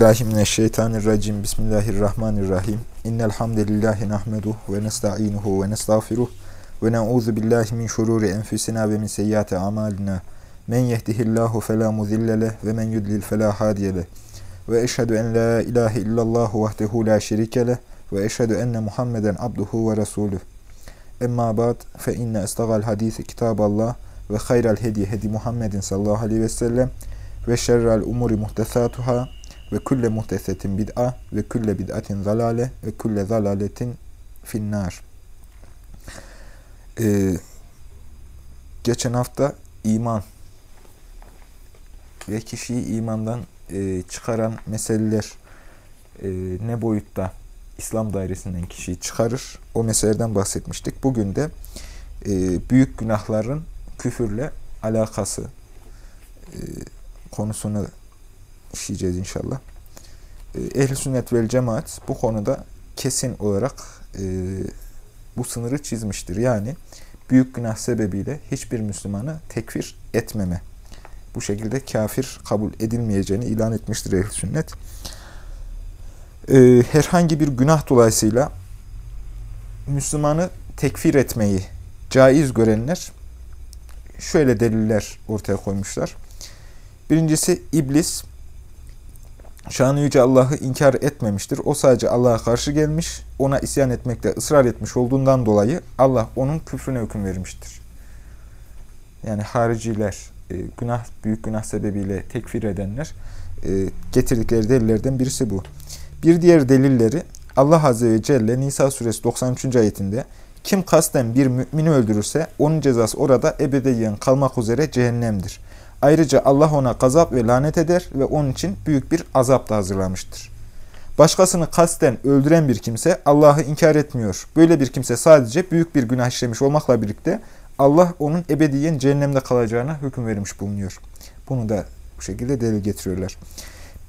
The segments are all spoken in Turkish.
mineşşeytanirracim. Bismillahirrahmanirrahim. İnnel hamdelellahi nahmeduhu ve nestainuhu ve nestağfiruh ve na'udzu billahi min şururi enfusina ve min seyyiati amalina. Men yehdihillahu fela mudille leh ve men yudlil fela hadiye leh. Ve eşhedü en la ilahe illallah vahdehu la şerike ve eşhedü enne Muhammeden abduhu ve resuluh. Emma ba'd fe inne estagal hadisi kitaballah ve hayral hediye hedi Muhammedin sallallahu aleyhi ve sellem ve şerrel umuri muhtesatuhâ ve külle muhtesetin bid'a ve külle bid'atin zalale ve külle zalaletin finnâr. Ee, geçen hafta iman ve kişiyi imandan e, çıkaran meseleler e, ne boyutta İslam dairesinden kişiyi çıkarır o meselelerden bahsetmiştik. Bugün de e, büyük günahların küfürle alakası e, konusunu işleyeceğiz inşallah. E, Ehl-i sünnet vel cemaat bu konuda kesin olarak e, bu sınırı çizmiştir. Yani büyük günah sebebiyle hiçbir Müslümanı tekfir etmeme. Bu şekilde kafir kabul edilmeyeceğini ilan etmiştir ehl sünnet. E, herhangi bir günah dolayısıyla Müslümanı tekfir etmeyi caiz görenler şöyle deliller ortaya koymuşlar. Birincisi iblis şanı yüce Allah'ı inkar etmemiştir. O sadece Allah'a karşı gelmiş, ona isyan etmekte ısrar etmiş olduğundan dolayı Allah onun küfrüne hüküm vermiştir. Yani hariciler, e, günah büyük günah sebebiyle tekfir edenler e, getirdikleri delillerden birisi bu. Bir diğer delilleri Allah Azze ve Celle Nisa suresi 93. ayetinde kim kasten bir mümini öldürürse onun cezası orada ebediyen kalmak üzere cehennemdir. Ayrıca Allah ona gazap ve lanet eder ve onun için büyük bir azap da hazırlamıştır. Başkasını kasten öldüren bir kimse Allah'ı inkar etmiyor. Böyle bir kimse sadece büyük bir günah işlemiş olmakla birlikte Allah onun ebediyen cehennemde kalacağına hüküm vermiş bulunuyor. Bunu da bu şekilde delil getiriyorlar.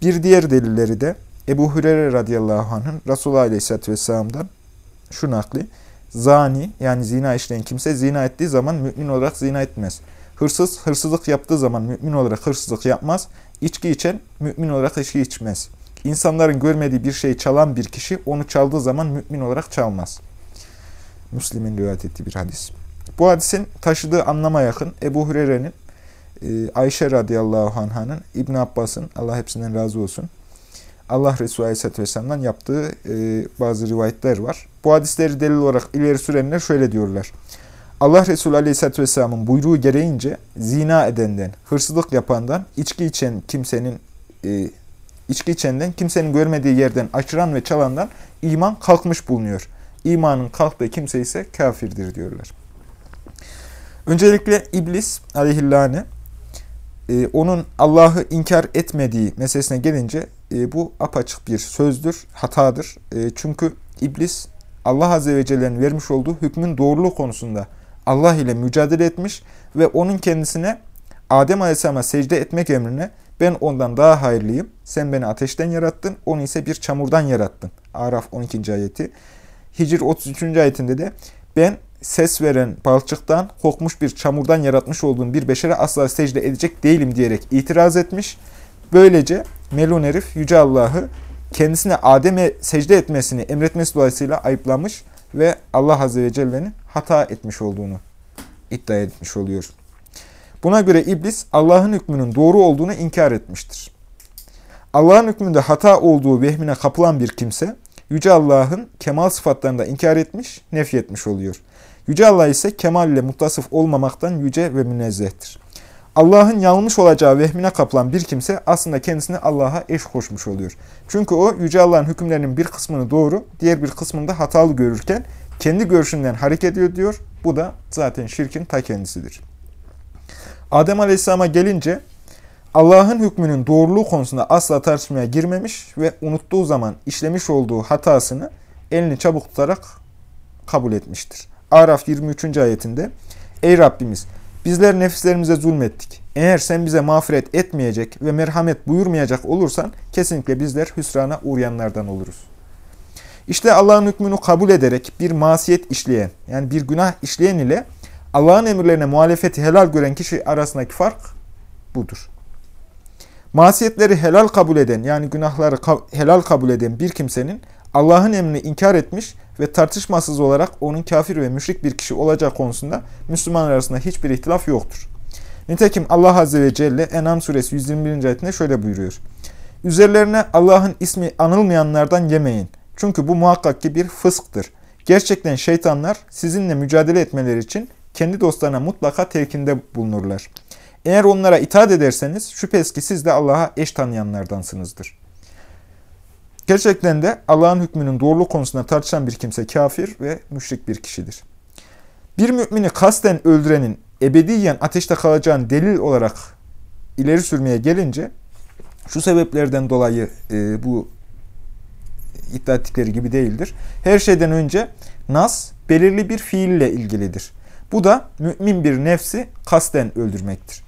Bir diğer delilleri de Ebu Hureyre radıyallahu anh'ın Resulullah aleyhisselatü vesselam'dan şu nakli. Zani yani zina işleyen kimse zina ettiği zaman mümin olarak zina etmez. Hırsız, hırsızlık yaptığı zaman mümin olarak hırsızlık yapmaz. İçki içen, mümin olarak içki içmez. İnsanların görmediği bir şeyi çalan bir kişi onu çaldığı zaman mümin olarak çalmaz. Müslim'in rivayet ettiği bir hadis. Bu hadisin taşıdığı anlama yakın Ebu Hureyre'nin, e, Ayşe radıyallahu anh'ın, İbn Abbas'ın, Allah hepsinden razı olsun, Allah Resulü Aleyhisselatü Vesselam'dan yaptığı e, bazı rivayetler var. Bu hadisleri delil olarak ileri sürenler şöyle diyorlar. Allah Resulü Aleyhisselatü Vesselam'ın buyruğu gereğince zina edenden, hırsızlık yapandan, içki içen kimsenin e, içki içenden, kimsenin görmediği yerden açıran ve çalandan iman kalkmış bulunuyor. İmanın kalktığı kimse ise kafirdir diyorlar. Öncelikle iblis aleyhillâne e, onun Allah'ı inkar etmediği meselesine gelince e, bu apaçık bir sözdür, hatadır. E, çünkü iblis Allah Azze ve Celle'nin vermiş olduğu hükmün doğruluğu konusunda Allah ile mücadele etmiş ve onun kendisine Adem Aleyhisselam'a secde etmek emrine ben ondan daha hayırlıyım. Sen beni ateşten yarattın, onu ise bir çamurdan yarattın. Araf 12. ayeti. Hicr 33. ayetinde de ben ses veren balçıktan, kokmuş bir çamurdan yaratmış olduğum bir beşere asla secde edecek değilim diyerek itiraz etmiş. Böylece melun herif Yüce Allah'ı kendisine Adem'e secde etmesini emretmesi dolayısıyla ayıplamış ve Allah Azze ve Celle'nin hata etmiş olduğunu iddia etmiş oluyor. Buna göre iblis Allah'ın hükmünün doğru olduğunu inkar etmiştir. Allah'ın hükmünde hata olduğu vehmine kapılan bir kimse, Yüce Allah'ın kemal sıfatlarını da inkar etmiş, nefyetmiş oluyor. Yüce Allah ise kemal ile muttasıf olmamaktan yüce ve münezzehtir. Allah'ın yanılmış olacağı vehmine kapılan bir kimse aslında kendisini Allah'a eş koşmuş oluyor. Çünkü o Yüce Allah'ın hükümlerinin bir kısmını doğru, diğer bir kısmını da hatalı görürken kendi görüşünden hareket ediyor diyor. Bu da zaten şirkin ta kendisidir. Adem Aleyhisselam'a gelince Allah'ın hükmünün doğruluğu konusunda asla tartışmaya girmemiş ve unuttuğu zaman işlemiş olduğu hatasını elini çabuk tutarak kabul etmiştir. Araf 23. ayetinde Ey Rabbimiz bizler nefislerimize zulmettik. Eğer sen bize mağfiret etmeyecek ve merhamet buyurmayacak olursan kesinlikle bizler hüsrana uğrayanlardan oluruz. İşte Allah'ın hükmünü kabul ederek bir masiyet işleyen, yani bir günah işleyen ile Allah'ın emirlerine muhalefeti helal gören kişi arasındaki fark budur. Masiyetleri helal kabul eden yani günahları helal kabul eden bir kimsenin Allah'ın emrini inkar etmiş ve tartışmasız olarak onun kafir ve müşrik bir kişi olacağı konusunda Müslümanlar arasında hiçbir ihtilaf yoktur. Nitekim Allah Azze ve Celle Enam suresi 121. ayetinde şöyle buyuruyor. Üzerlerine Allah'ın ismi anılmayanlardan yemeyin. Çünkü bu muhakkak ki bir fısktır. Gerçekten şeytanlar sizinle mücadele etmeleri için kendi dostlarına mutlaka telkinde bulunurlar. Eğer onlara itaat ederseniz şüphesiz ki siz de Allah'a eş tanıyanlardansınızdır. Gerçekten de Allah'ın hükmünün doğruluğu konusunda tartışan bir kimse kafir ve müşrik bir kişidir. Bir mümini kasten öldürenin ebediyen ateşte kalacağını delil olarak ileri sürmeye gelince şu sebeplerden dolayı e, bu iddia ettikleri gibi değildir. Her şeyden önce nas belirli bir fiille ilgilidir. Bu da mümin bir nefsi kasten öldürmektir.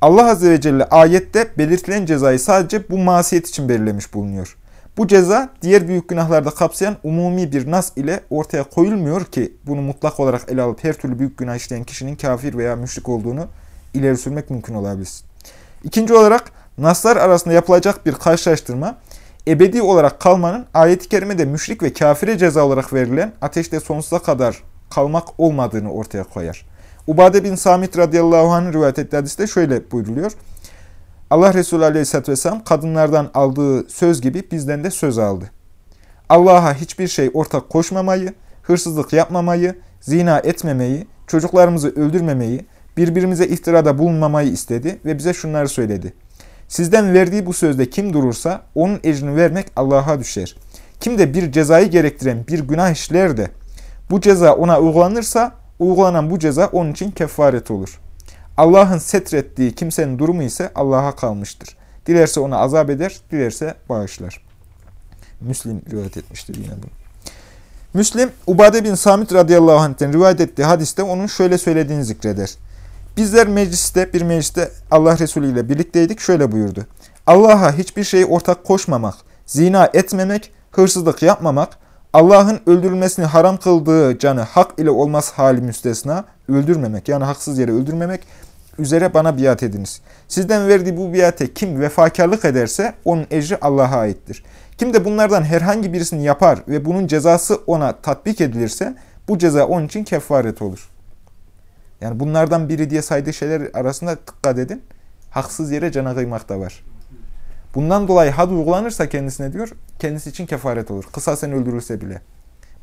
Allah Azze ve Celle ayette belirtilen cezayı sadece bu masiyet için belirlemiş bulunuyor. Bu ceza diğer büyük günahlarda kapsayan umumi bir nas ile ortaya koyulmuyor ki bunu mutlak olarak ele alıp her türlü büyük günah işleyen kişinin kafir veya müşrik olduğunu ileri sürmek mümkün olabilsin. İkinci olarak naslar arasında yapılacak bir karşılaştırma ebedi olarak kalmanın ayet-i kerimede müşrik ve kafire ceza olarak verilen ateşte sonsuza kadar kalmak olmadığını ortaya koyar. Ubade bin Samit radıyallahu anh'ın rivayet ettiği hadiste şöyle buyruluyor. Allah Resulü aleyhisselatü vesselam kadınlardan aldığı söz gibi bizden de söz aldı. Allah'a hiçbir şey ortak koşmamayı, hırsızlık yapmamayı, zina etmemeyi, çocuklarımızı öldürmemeyi, birbirimize iftirada bulunmamayı istedi ve bize şunları söyledi. Sizden verdiği bu sözde kim durursa onun ecrini vermek Allah'a düşer. Kim de bir cezayı gerektiren bir günah işler de bu ceza ona uygulanırsa uygulanan bu ceza onun için kefaret olur. Allah'ın setrettiği kimsenin durumu ise Allah'a kalmıştır. Dilerse ona azap eder, dilerse bağışlar. Müslim rivayet etmiştir yine bunu. Müslim, Ubade bin Samit radıyallahu anh'ten rivayet ettiği hadiste onun şöyle söylediğini zikreder. Bizler mecliste, bir mecliste Allah Resulü ile birlikteydik. Şöyle buyurdu. Allah'a hiçbir şeyi ortak koşmamak, zina etmemek, hırsızlık yapmamak, Allah'ın öldürülmesini haram kıldığı canı hak ile olmaz hali müstesna, öldürmemek yani haksız yere öldürmemek üzere bana biat ediniz. Sizden verdiği bu biate kim vefakarlık ederse onun ecri Allah'a aittir. Kim de bunlardan herhangi birisini yapar ve bunun cezası ona tatbik edilirse bu ceza onun için kefaret olur. Yani bunlardan biri diye saydığı şeyler arasında dikkat edin. Haksız yere cana kıymak da var. Bundan dolayı had uygulanırsa kendisine diyor, kendisi için kefaret olur. Kısasen öldürülse bile.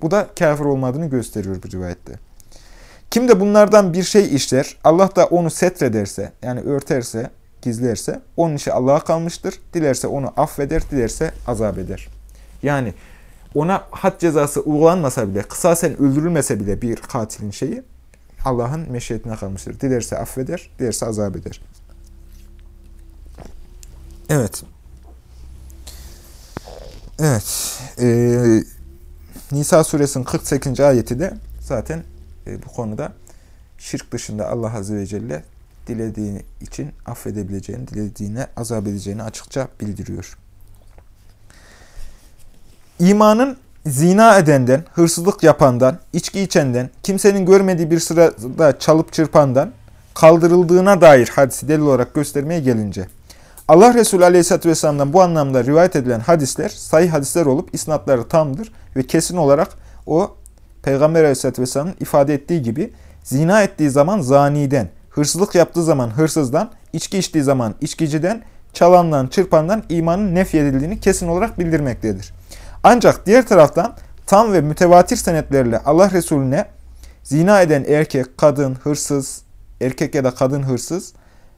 Bu da kafir olmadığını gösteriyor bu rivayette. Kim de bunlardan bir şey işler, Allah da onu setrederse, yani örterse, gizlerse, onun işi Allah'a kalmıştır. Dilerse onu affeder, dilerse azap eder. Yani ona had cezası uygulanmasa bile, kısasen öldürülmese bile bir katilin şeyi, Allah'ın meşiyetine kalmıştır. Dilerse affeder, dilerse azap eder. Evet. Evet. Ee, Nisa suresinin 48. ayeti de zaten e, bu konuda şirk dışında Allah Azze ve Celle dilediği için affedebileceğini, dilediğine azap edeceğini açıkça bildiriyor. İmanın zina edenden, hırsızlık yapandan, içki içenden, kimsenin görmediği bir sırada çalıp çırpandan kaldırıldığına dair hadisi delil olarak göstermeye gelince, Allah Resulü Aleyhisselatü Vesselam'dan bu anlamda rivayet edilen hadisler, sahih hadisler olup isnatları tamdır ve kesin olarak o Peygamber Aleyhisselatü Vesselam'ın ifade ettiği gibi zina ettiği zaman zaniden, hırsızlık yaptığı zaman hırsızdan, içki içtiği zaman içkiciden, çalandan, çırpandan imanın nefyedildiğini kesin olarak bildirmektedir. Ancak diğer taraftan tam ve mütevatir senetlerle Allah Resulüne zina eden erkek, kadın, hırsız, erkek ya da kadın hırsız,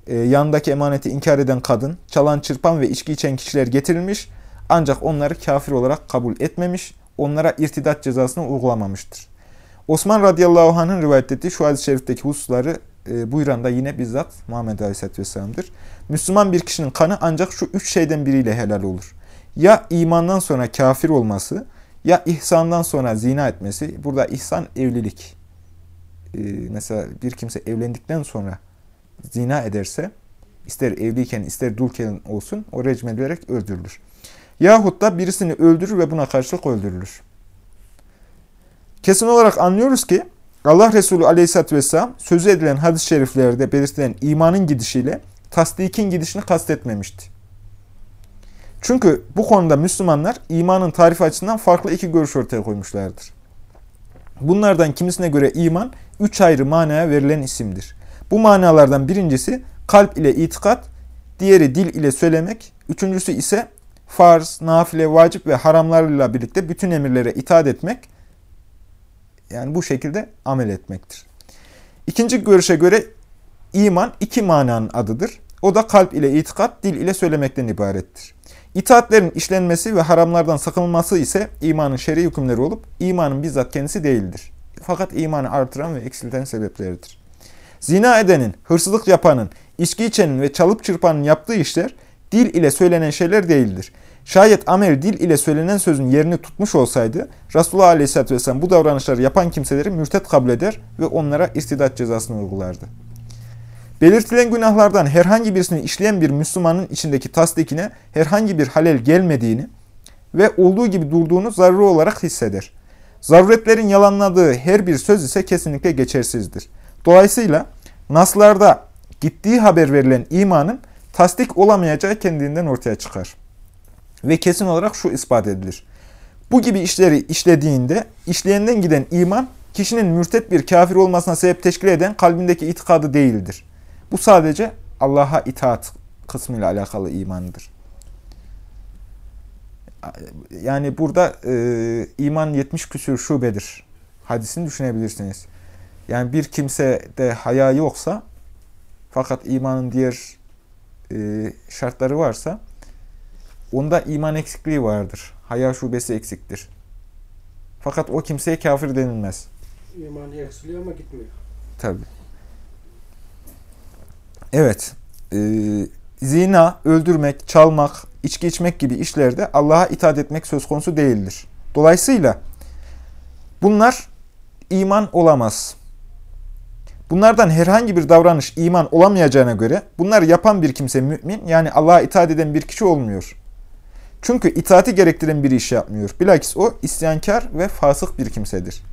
e, yanındaki emaneti inkar eden kadın, çalan, çırpan ve içki içen kişiler getirilmiş ancak onları kafir olarak kabul etmemiş, onlara irtidat cezasını uygulamamıştır. Osman radıyallahu anh'ın rivayet ettiği şu hadis-i şerifteki hususları e, buyuran da yine bizzat Muhammed Aleyhisselatü Vesselam'dır. Müslüman bir kişinin kanı ancak şu üç şeyden biriyle helal olur. Ya imandan sonra kafir olması, ya ihsandan sonra zina etmesi. Burada ihsan evlilik. Ee, mesela bir kimse evlendikten sonra zina ederse, ister evliyken ister dulken olsun, o recm edilerek öldürülür. Yahut da birisini öldürür ve buna karşılık öldürülür. Kesin olarak anlıyoruz ki Allah Resulü Aleyhisselatü Vesselam sözü edilen hadis-i şeriflerde belirtilen imanın gidişiyle tasdikin gidişini kastetmemişti. Çünkü bu konuda Müslümanlar imanın tarifi açısından farklı iki görüş ortaya koymuşlardır. Bunlardan kimisine göre iman üç ayrı manaya verilen isimdir. Bu manalardan birincisi kalp ile itikat, diğeri dil ile söylemek, üçüncüsü ise farz, nafile, vacip ve haramlarla birlikte bütün emirlere itaat etmek, yani bu şekilde amel etmektir. İkinci görüşe göre iman iki mananın adıdır. O da kalp ile itikat, dil ile söylemekten ibarettir. İtaatlerin işlenmesi ve haramlardan sakınılması ise imanın şer'i hükümleri olup imanın bizzat kendisi değildir. Fakat imanı artıran ve eksilten sebepleridir. Zina edenin, hırsızlık yapanın, içki içenin ve çalıp çırpanın yaptığı işler dil ile söylenen şeyler değildir. Şayet amel dil ile söylenen sözün yerini tutmuş olsaydı Resulullah Aleyhisselatü Vesselam bu davranışları yapan kimseleri mürtet kabul eder ve onlara istidat cezasını uygulardı. Belirtilen günahlardan herhangi birisini işleyen bir Müslümanın içindeki tasdikine herhangi bir halel gelmediğini ve olduğu gibi durduğunu zaruri olarak hisseder. Zaruretlerin yalanladığı her bir söz ise kesinlikle geçersizdir. Dolayısıyla naslarda gittiği haber verilen imanın tasdik olamayacağı kendinden ortaya çıkar. Ve kesin olarak şu ispat edilir. Bu gibi işleri işlediğinde işleyenden giden iman kişinin mürtet bir kafir olmasına sebep teşkil eden kalbindeki itikadı değildir. Bu sadece Allah'a itaat kısmıyla alakalı imandır. Yani burada e, iman 70 küsür şubedir. Hadisini düşünebilirsiniz. Yani bir kimse de haya yoksa fakat imanın diğer e, şartları varsa onda iman eksikliği vardır. Haya şubesi eksiktir. Fakat o kimseye kafir denilmez. İman eksiliyor ama gitmiyor. Tabi. Evet. E, zina, öldürmek, çalmak, içki içmek gibi işlerde Allah'a itaat etmek söz konusu değildir. Dolayısıyla bunlar iman olamaz. Bunlardan herhangi bir davranış iman olamayacağına göre bunları yapan bir kimse mümin yani Allah'a itaat eden bir kişi olmuyor. Çünkü itaati gerektiren bir iş yapmıyor. Bilakis o isyankar ve fasık bir kimsedir.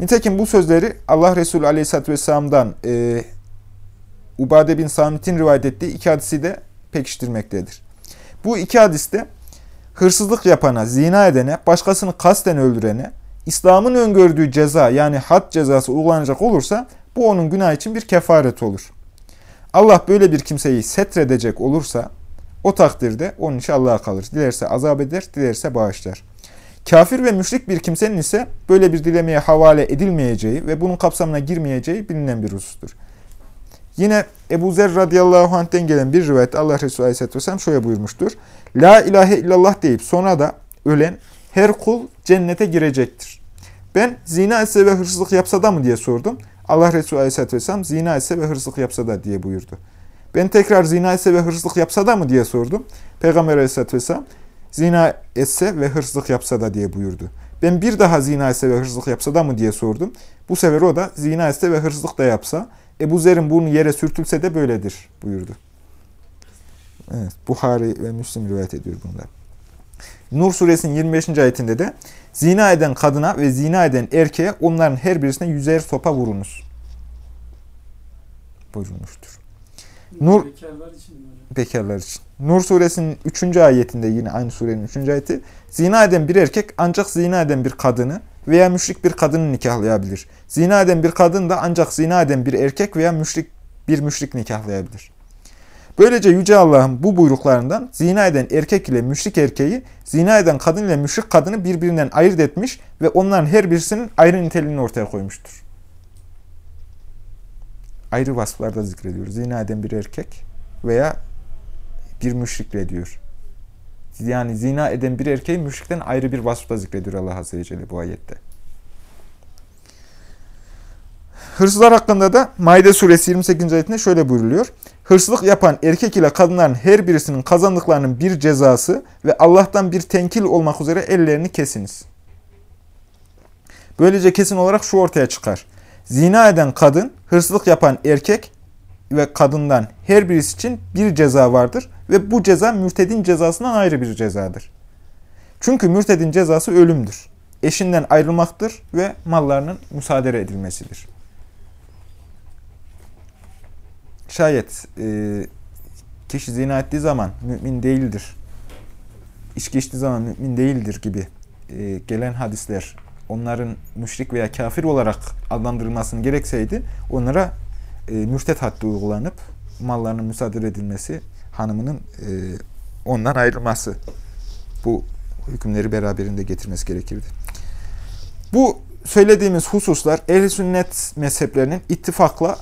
Nitekim bu sözleri Allah Resulü Aleyhisselatü Vesselam'dan e, Ubade bin Samit'in rivayet ettiği iki hadisi de pekiştirmektedir. Bu iki hadiste hırsızlık yapana, zina edene, başkasını kasten öldürene, İslam'ın öngördüğü ceza yani had cezası uygulanacak olursa bu onun günah için bir kefaret olur. Allah böyle bir kimseyi setredecek olursa o takdirde onun için Allah'a kalır. Dilerse azap eder, dilerse bağışlar. Kafir ve müşrik bir kimsenin ise böyle bir dilemeye havale edilmeyeceği ve bunun kapsamına girmeyeceği bilinen bir husustur. Yine Ebu Zer radıyallahu anh'ten gelen bir rivayet Allah Resulü aleyhisselatü vesselam şöyle buyurmuştur. La ilahe illallah deyip sonra da ölen her kul cennete girecektir. Ben zina etse ve hırsızlık yapsa da mı diye sordum. Allah Resulü aleyhisselatü vesselam zina etse ve hırsızlık yapsa da diye buyurdu. Ben tekrar zina etse ve hırsızlık yapsa da mı diye sordum. Peygamber aleyhisselatü vesselam zina etse ve hırsızlık yapsa da diye buyurdu. Ben bir daha zina etse ve hırsızlık yapsa da mı diye sordum. Bu sefer o da zina etse ve hırsızlık da yapsa Ebu Zer'in burnu yere sürtülse de böyledir buyurdu. Evet, Buhari ve Müslim rivayet ediyor bunlar. Nur suresinin 25. ayetinde de zina eden kadına ve zina eden erkeğe onların her birisine yüzer sopa vurunuz. Buyurulmuştur. Nur, Bekarlar için mi hocam? bekarlar için. Nur suresinin 3. ayetinde yine aynı surenin 3. ayeti zina eden bir erkek ancak zina eden bir kadını veya müşrik bir kadını nikahlayabilir. Zina eden bir kadın da ancak zina eden bir erkek veya müşrik bir müşrik nikahlayabilir. Böylece Yüce Allah'ın bu buyruklarından zina eden erkek ile müşrik erkeği, zina eden kadın ile müşrik kadını birbirinden ayırt etmiş ve onların her birisinin ayrı niteliğini ortaya koymuştur. Ayrı vasıflarda zikrediyor. Zina eden bir erkek veya bir müşrikle diyor. Yani zina eden bir erkeği müşrikten ayrı bir vasıfla zikrediyor Allah Azze ve Celle bu ayette. Hırsızlar hakkında da Maide suresi 28. ayetinde şöyle buyruluyor. Hırsızlık yapan erkek ile kadınların her birisinin kazandıklarının bir cezası ve Allah'tan bir tenkil olmak üzere ellerini kesiniz. Böylece kesin olarak şu ortaya çıkar. Zina eden kadın, hırsızlık yapan erkek ve kadından her birisi için bir ceza vardır ve bu ceza mürtedin cezasından ayrı bir cezadır. Çünkü mürtedin cezası ölümdür. Eşinden ayrılmaktır ve mallarının müsaade edilmesidir. Şayet e, kişi zina ettiği zaman mümin değildir. İçki içtiği zaman mümin değildir gibi e, gelen hadisler onların müşrik veya kafir olarak adlandırılmasını gerekseydi onlara e, mürtet haddi uygulanıp mallarının müsaade edilmesi, hanımının e, ondan ayrılması bu hükümleri beraberinde getirmesi gerekirdi. Bu söylediğimiz hususlar ehl sünnet mezheplerinin ittifakla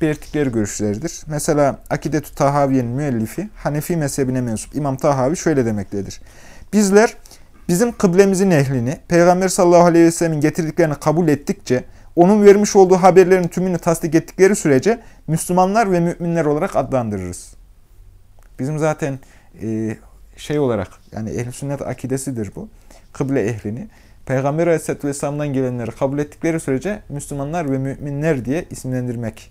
belirttikleri görüşleridir. Mesela Akidetü Tahaviye'nin müellifi Hanefi mezhebine mensup İmam Tahavi şöyle demektedir. Bizler bizim kıblemizin ehlini Peygamber sallallahu aleyhi ve sellemin getirdiklerini kabul ettikçe onun vermiş olduğu haberlerin tümünü tasdik ettikleri sürece Müslümanlar ve müminler olarak adlandırırız. Bizim zaten e, şey olarak yani ehl sünnet akidesidir bu. Kıble ehlini Peygamber aleyhisselatü vesselam'dan gelenleri kabul ettikleri sürece Müslümanlar ve müminler diye isimlendirmek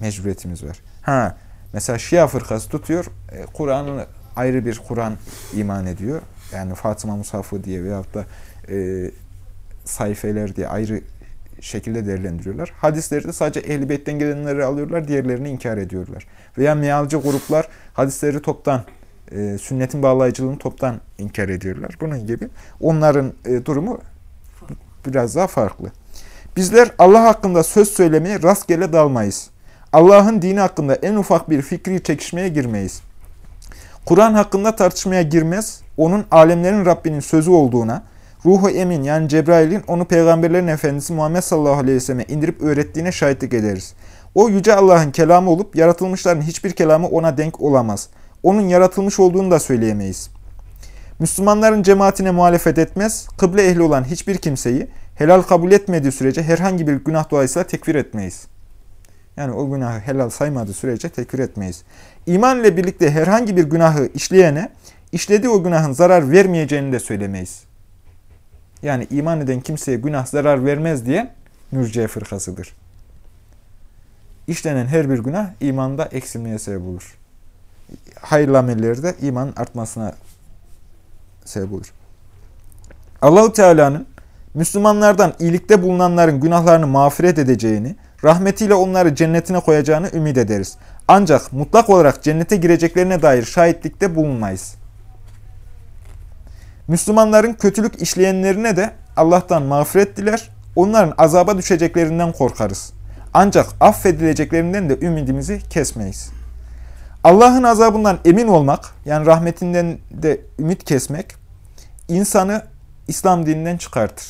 mecburiyetimiz var. Ha, mesela Şia fırkası tutuyor, e, Kur'an'ın ayrı bir Kur'an iman ediyor. Yani Fatıma Musafı diye veyahut da e, sayfeler diye ayrı şekilde değerlendiriyorlar. Hadisleri de sadece ehl Beyt'ten gelenleri alıyorlar, diğerlerini inkar ediyorlar. Veya mealci gruplar hadisleri toptan, e, sünnetin bağlayıcılığını toptan inkar ediyorlar. Bunun gibi onların e, durumu biraz daha farklı. Bizler Allah hakkında söz söylemeye rastgele dalmayız. Allah'ın dini hakkında en ufak bir fikri çekişmeye girmeyiz. Kur'an hakkında tartışmaya girmez, onun alemlerin Rabbinin sözü olduğuna, Ruhu Emin yani Cebrail'in onu peygamberlerin efendisi Muhammed sallallahu aleyhi ve selleme indirip öğrettiğine şahitlik ederiz. O yüce Allah'ın kelamı olup yaratılmışların hiçbir kelamı ona denk olamaz. Onun yaratılmış olduğunu da söyleyemeyiz. Müslümanların cemaatine muhalefet etmez, kıble ehli olan hiçbir kimseyi helal kabul etmediği sürece herhangi bir günah dolayısıyla tekfir etmeyiz. Yani o günahı helal saymadığı sürece tekfir etmeyiz. İman ile birlikte herhangi bir günahı işleyene, işlediği o günahın zarar vermeyeceğini de söylemeyiz. Yani iman eden kimseye günah zarar vermez diye mürciye fırkasıdır. İşlenen her bir günah imanda eksilmeye sebep olur. Hayırlı amelleri de imanın artmasına sebep olur. Allahu Teala'nın Müslümanlardan iyilikte bulunanların günahlarını mağfiret edeceğini, rahmetiyle onları cennetine koyacağını ümit ederiz. Ancak mutlak olarak cennete gireceklerine dair şahitlikte bulunmayız. Müslümanların kötülük işleyenlerine de Allah'tan mağfiret diler, onların azaba düşeceklerinden korkarız. Ancak affedileceklerinden de ümidimizi kesmeyiz. Allah'ın azabından emin olmak, yani rahmetinden de ümit kesmek, insanı İslam dininden çıkartır.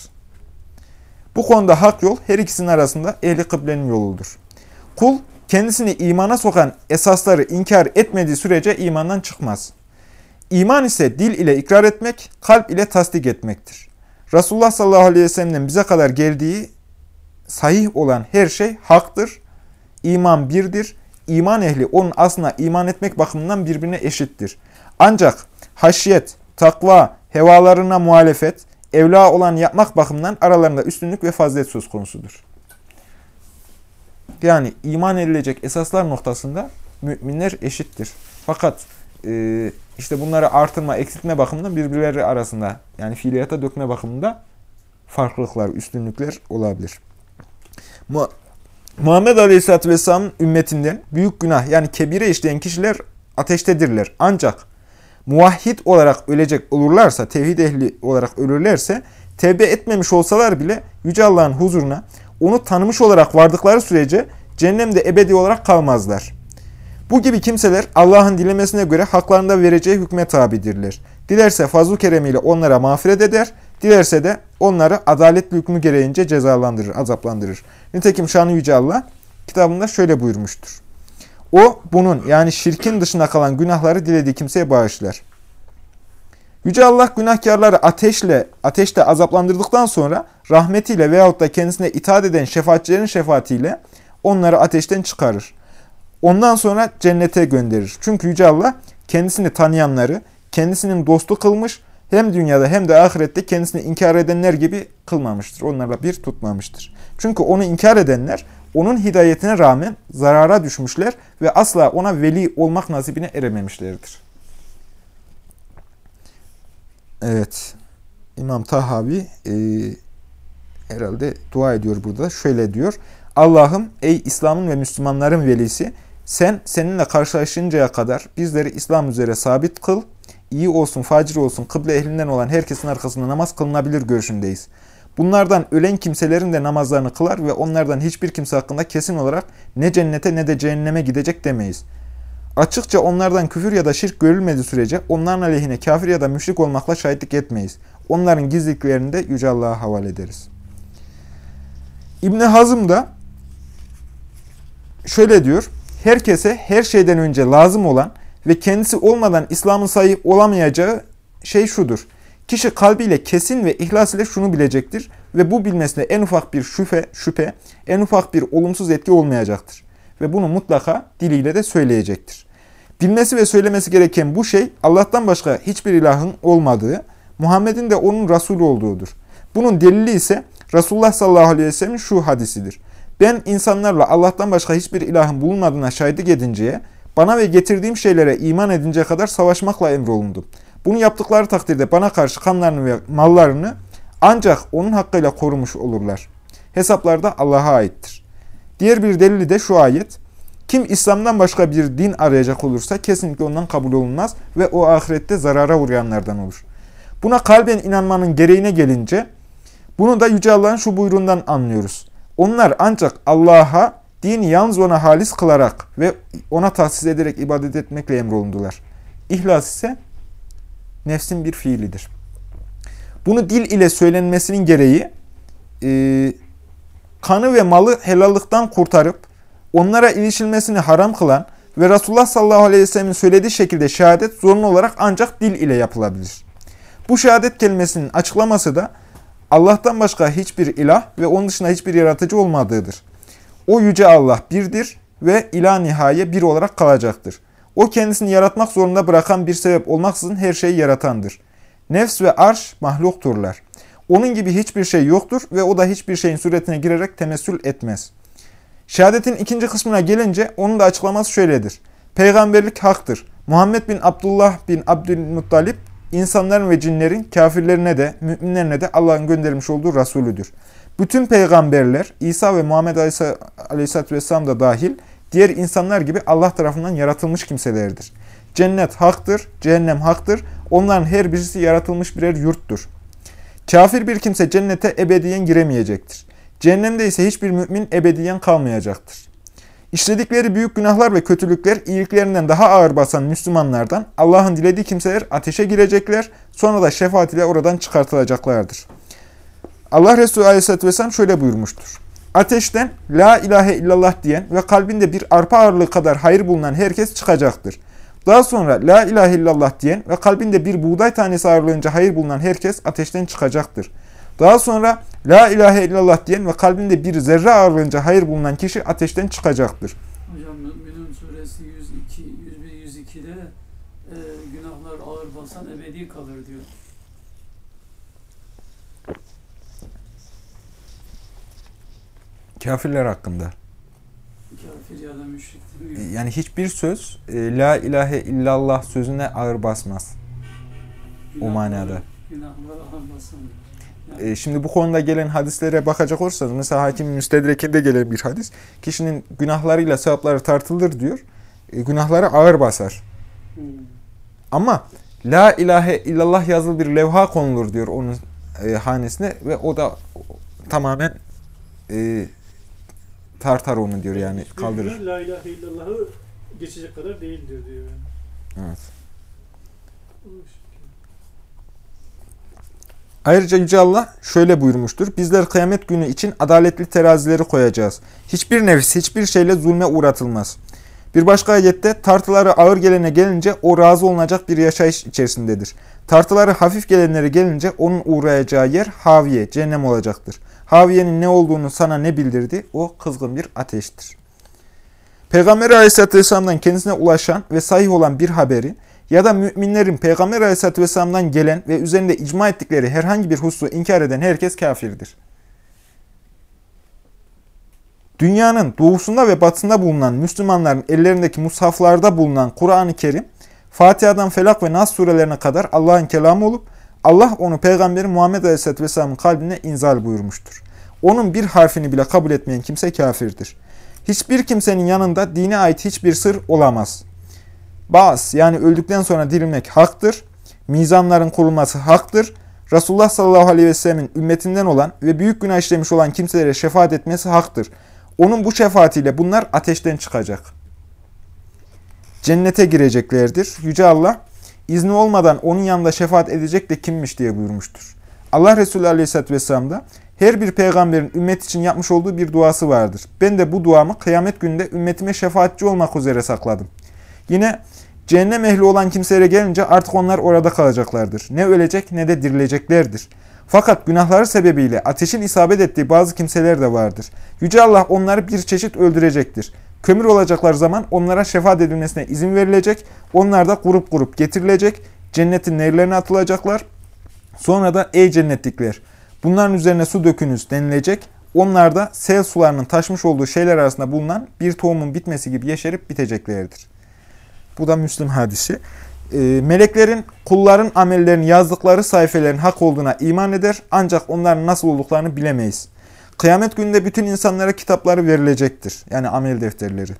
Bu konuda hak yol her ikisinin arasında ehli kıblenin yoludur. Kul kendisini imana sokan esasları inkar etmediği sürece imandan çıkmaz. İman ise dil ile ikrar etmek, kalp ile tasdik etmektir. Resulullah sallallahu aleyhi ve sellem'den bize kadar geldiği sahih olan her şey haktır. İman birdir. İman ehli onun aslına iman etmek bakımından birbirine eşittir. Ancak haşiyet, takva, hevalarına muhalefet, evla olan yapmak bakımından aralarında üstünlük ve fazilet söz konusudur. Yani iman edilecek esaslar noktasında müminler eşittir. Fakat e, işte bunları artırma, eksiltme bakımından birbirleri arasında yani fiiliyata dökme bakımında farklılıklar, üstünlükler olabilir. Mu Muhammed Aleyhisselatü Vesselam'ın ümmetinden büyük günah yani kebire işleyen kişiler ateştedirler. Ancak muvahhid olarak ölecek olurlarsa, tevhid ehli olarak ölürlerse, tevbe etmemiş olsalar bile Yüce Allah'ın huzuruna onu tanımış olarak vardıkları sürece cehennemde ebedi olarak kalmazlar. Bu gibi kimseler Allah'ın dilemesine göre haklarında vereceği hükme tabidirler. Dilerse fazl-ı keremiyle onlara mağfiret eder, dilerse de onları adaletli hükmü gereğince cezalandırır, azaplandırır. Nitekim şanı Yüce Allah kitabında şöyle buyurmuştur. O bunun yani şirkin dışına kalan günahları dilediği kimseye bağışlar. Yüce Allah günahkarları ateşle, ateşte azaplandırdıktan sonra rahmetiyle veyahut da kendisine itaat eden şefaatçilerin şefaatiyle onları ateşten çıkarır. Ondan sonra cennete gönderir. Çünkü Yüce Allah kendisini tanıyanları, kendisinin dostu kılmış, hem dünyada hem de ahirette kendisini inkar edenler gibi kılmamıştır. Onlarla bir tutmamıştır. Çünkü onu inkar edenler onun hidayetine rağmen zarara düşmüşler ve asla ona veli olmak nasibine erememişlerdir. Evet. İmam Tahavi e, herhalde dua ediyor burada. Şöyle diyor. Allah'ım ey İslam'ın ve Müslümanların velisi Sen seninle karşılaşıncaya kadar bizleri İslam üzere sabit kıl. İyi olsun, facir olsun, kıble ehlinden olan herkesin arkasında namaz kılınabilir görüşündeyiz. Bunlardan ölen kimselerin de namazlarını kılar ve onlardan hiçbir kimse hakkında kesin olarak ne cennete ne de cehenneme gidecek demeyiz. Açıkça onlardan küfür ya da şirk görülmediği sürece onların aleyhine kafir ya da müşrik olmakla şahitlik etmeyiz. Onların gizliliklerini de Yüce Allah'a havale ederiz. İbni Hazım da şöyle diyor. Herkese her şeyden önce lazım olan ve kendisi olmadan İslam'ın sahip olamayacağı şey şudur. Kişi kalbiyle kesin ve ihlas ile şunu bilecektir ve bu bilmesine en ufak bir şüphe, şüphe, en ufak bir olumsuz etki olmayacaktır. Ve bunu mutlaka diliyle de söyleyecektir. Bilmesi ve söylemesi gereken bu şey Allah'tan başka hiçbir ilahın olmadığı, Muhammed'in de onun Resulü olduğudur. Bunun delili ise Resulullah sallallahu aleyhi ve sellem'in şu hadisidir. Ben insanlarla Allah'tan başka hiçbir ilahın bulunmadığına şahitlik edinceye, bana ve getirdiğim şeylere iman edinceye kadar savaşmakla emrolundum. Bunu yaptıkları takdirde bana karşı kanlarını ve mallarını ancak onun hakkıyla korumuş olurlar. Hesaplar da Allah'a aittir. Diğer bir delili de şu ayet. Kim İslam'dan başka bir din arayacak olursa kesinlikle ondan kabul olunmaz ve o ahirette zarara uğrayanlardan olur. Buna kalben inanmanın gereğine gelince bunu da Yüce Allah'ın şu buyruğundan anlıyoruz. Onlar ancak Allah'a dini yalnız ona halis kılarak ve ona tahsis ederek ibadet etmekle emrolundular. İhlas ise nefsin bir fiilidir. Bunu dil ile söylenmesinin gereği e, kanı ve malı helallıktan kurtarıp onlara ilişilmesini haram kılan ve Resulullah sallallahu aleyhi ve sellemin söylediği şekilde şehadet zorunlu olarak ancak dil ile yapılabilir. Bu şehadet kelimesinin açıklaması da Allah'tan başka hiçbir ilah ve onun dışında hiçbir yaratıcı olmadığıdır. O yüce Allah birdir ve ilah nihaye bir olarak kalacaktır. O kendisini yaratmak zorunda bırakan bir sebep olmaksızın her şeyi yaratandır. Nefs ve arş mahlukturlar. Onun gibi hiçbir şey yoktur ve o da hiçbir şeyin suretine girerek temessül etmez. Şehadetin ikinci kısmına gelince onun da açıklaması şöyledir. Peygamberlik haktır. Muhammed bin Abdullah bin Abdülmuttalip insanların ve cinlerin kafirlerine de müminlerine de Allah'ın göndermiş olduğu Resulüdür. Bütün peygamberler İsa ve Muhammed Aleyhisselatü Vesselam da dahil diğer insanlar gibi Allah tarafından yaratılmış kimselerdir. Cennet haktır, cehennem haktır. Onların her birisi yaratılmış birer yurttur. Kafir bir kimse cennete ebediyen giremeyecektir. Cehennemde ise hiçbir mümin ebediyen kalmayacaktır. İşledikleri büyük günahlar ve kötülükler iyiliklerinden daha ağır basan Müslümanlardan Allah'ın dilediği kimseler ateşe girecekler, sonra da şefaat ile oradan çıkartılacaklardır. Allah Resulü Aleyhisselatü Vesselam şöyle buyurmuştur. Ateşten la ilahe illallah diyen ve kalbinde bir arpa ağırlığı kadar hayır bulunan herkes çıkacaktır. Daha sonra la ilahe illallah diyen ve kalbinde bir buğday tanesi ağırlığınca hayır bulunan herkes ateşten çıkacaktır. Daha sonra la ilahe illallah diyen ve kalbinde bir zerre ağırlığınca hayır bulunan kişi ateşten çıkacaktır. Hocam Mü'minun suresi 102, 101, 102'de e, günahlar ağır basan ebedi kalır diyor. Kafirler hakkında. Kafir ya da müşrik demiyor. Yani hiçbir söz e, la ilahe illallah sözüne ağır basmaz. O manada. Günahlar ağır basan. E, şimdi bu konuda gelen hadislere bakacak olursanız mesela Hakim Müstedrek'inde gelen bir hadis kişinin günahlarıyla sevapları tartılır diyor. E, günahları ağır basar. Hmm. Ama la ilahe illallah yazılı bir levha konulur diyor onun e, hanesine ve o da tamamen e, tartar onu diyor yani kaldırır. La ilahe illallah'ı geçecek kadar değildir diyor. Yani. Evet. Ayrıca Yüce Allah şöyle buyurmuştur. Bizler kıyamet günü için adaletli terazileri koyacağız. Hiçbir nefis hiçbir şeyle zulme uğratılmaz. Bir başka ayette tartıları ağır gelene gelince o razı olunacak bir yaşayış içerisindedir. Tartıları hafif gelenlere gelince onun uğrayacağı yer haviye, cehennem olacaktır. Haviyenin ne olduğunu sana ne bildirdi? O kızgın bir ateştir. Peygamber Aleyhisselatü Vesselam'dan kendisine ulaşan ve sahih olan bir haberi ya da müminlerin Peygamber Aleyhisselatü Vesselam'dan gelen ve üzerinde icma ettikleri herhangi bir hususu inkar eden herkes kafirdir. Dünyanın doğusunda ve batısında bulunan Müslümanların ellerindeki mushaflarda bulunan Kur'an-ı Kerim, Fatiha'dan Felak ve Nas surelerine kadar Allah'ın kelamı olup, Allah onu Peygamberi Muhammed Aleyhisselatü Vesselam'ın kalbine inzal buyurmuştur. Onun bir harfini bile kabul etmeyen kimse kafirdir. Hiçbir kimsenin yanında dine ait hiçbir sır olamaz. Bas yani öldükten sonra dirilmek haktır. Mizanların kurulması haktır. Resulullah sallallahu aleyhi ve sellemin ümmetinden olan ve büyük günah işlemiş olan kimselere şefaat etmesi haktır. Onun bu şefaatiyle bunlar ateşten çıkacak. Cennete gireceklerdir. Yüce Allah izni olmadan onun yanında şefaat edecek de kimmiş diye buyurmuştur. Allah Resulü aleyhisselatü vesselam da her bir peygamberin ümmet için yapmış olduğu bir duası vardır. Ben de bu duamı kıyamet günde ümmetime şefaatçi olmak üzere sakladım. Yine cehennem ehli olan kimselere gelince artık onlar orada kalacaklardır. Ne ölecek ne de dirileceklerdir. Fakat günahları sebebiyle ateşin isabet ettiği bazı kimseler de vardır. Yüce Allah onları bir çeşit öldürecektir. Kömür olacaklar zaman onlara şefaat edilmesine izin verilecek. Onlar da grup grup getirilecek. Cennetin nehirlerine atılacaklar. Sonra da ey cennetlikler bunların üzerine su dökünüz denilecek. Onlar da sel sularının taşmış olduğu şeyler arasında bulunan bir tohumun bitmesi gibi yeşerip biteceklerdir. Bu da Müslim hadisi. E, meleklerin kulların amellerini yazdıkları sayfelerin hak olduğuna iman eder ancak onların nasıl olduklarını bilemeyiz. Kıyamet gününde bütün insanlara kitapları verilecektir. Yani amel defterleri.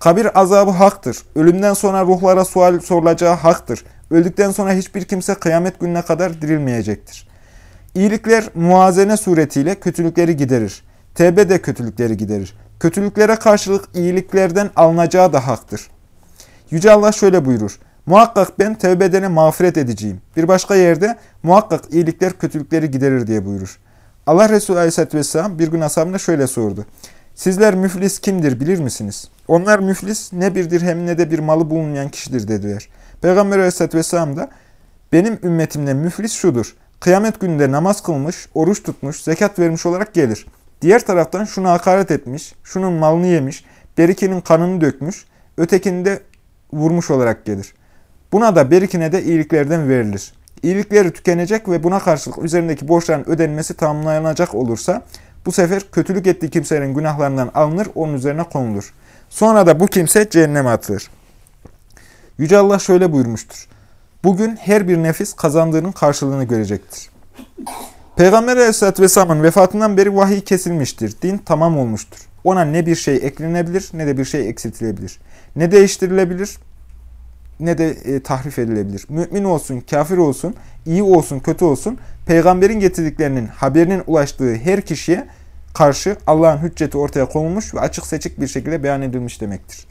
Kabir azabı haktır. Ölümden sonra ruhlara sual sorulacağı haktır. Öldükten sonra hiçbir kimse kıyamet gününe kadar dirilmeyecektir. İyilikler muazene suretiyle kötülükleri giderir. Tevbe de kötülükleri giderir. Kötülüklere karşılık iyiliklerden alınacağı da haktır. Yüce Allah şöyle buyurur. Muhakkak ben tevbe edene mağfiret edeceğim. Bir başka yerde muhakkak iyilikler kötülükleri giderir diye buyurur. Allah Resulü Aleyhisselatü Vesselam bir gün ashabına şöyle sordu. Sizler müflis kimdir bilir misiniz? Onlar müflis ne bir dirhem ne de bir malı bulunmayan kişidir dediler. Peygamber Aleyhisselatü Vesselam da benim ümmetimde müflis şudur. Kıyamet gününde namaz kılmış, oruç tutmuş, zekat vermiş olarak gelir. Diğer taraftan şunu hakaret etmiş, şunun malını yemiş, berikinin kanını dökmüş, ötekini de vurmuş olarak gelir. Buna da berikine de iyiliklerden verilir. İyilikleri tükenecek ve buna karşılık üzerindeki borçların ödenmesi tamamlanacak olursa bu sefer kötülük ettiği kimsenin günahlarından alınır, onun üzerine konulur. Sonra da bu kimse cehenneme atılır. Yüce Allah şöyle buyurmuştur. Bugün her bir nefis kazandığının karşılığını görecektir. Peygamber Aleyhisselatü Vesselam'ın vefatından beri vahiy kesilmiştir. Din tamam olmuştur. Ona ne bir şey eklenebilir ne de bir şey eksiltilebilir. Ne değiştirilebilir ne de e, tahrif edilebilir. Mümin olsun, kafir olsun, iyi olsun, kötü olsun, peygamberin getirdiklerinin haberinin ulaştığı her kişiye karşı Allah'ın hücceti ortaya konulmuş ve açık seçik bir şekilde beyan edilmiş demektir.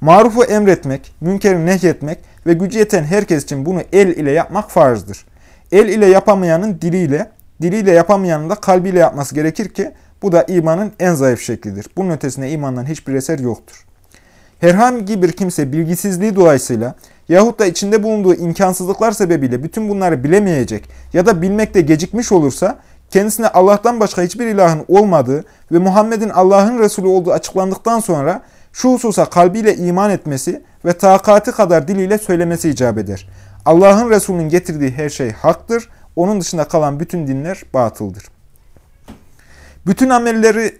Marufu emretmek, münkeri nehyetmek ve gücü yeten herkes için bunu el ile yapmak farzdır. El ile yapamayanın diliyle, diliyle yapamayanın da kalbiyle yapması gerekir ki bu da imanın en zayıf şeklidir. Bunun ötesinde imandan hiçbir eser yoktur. Herhangi bir kimse bilgisizliği dolayısıyla yahut da içinde bulunduğu imkansızlıklar sebebiyle bütün bunları bilemeyecek ya da bilmekte gecikmiş olursa kendisine Allah'tan başka hiçbir ilahın olmadığı ve Muhammed'in Allah'ın Resulü olduğu açıklandıktan sonra şu hususa kalbiyle iman etmesi ve takati kadar diliyle söylemesi icap eder. Allah'ın Resulü'nün getirdiği her şey haktır, onun dışında kalan bütün dinler batıldır. Bütün amelleri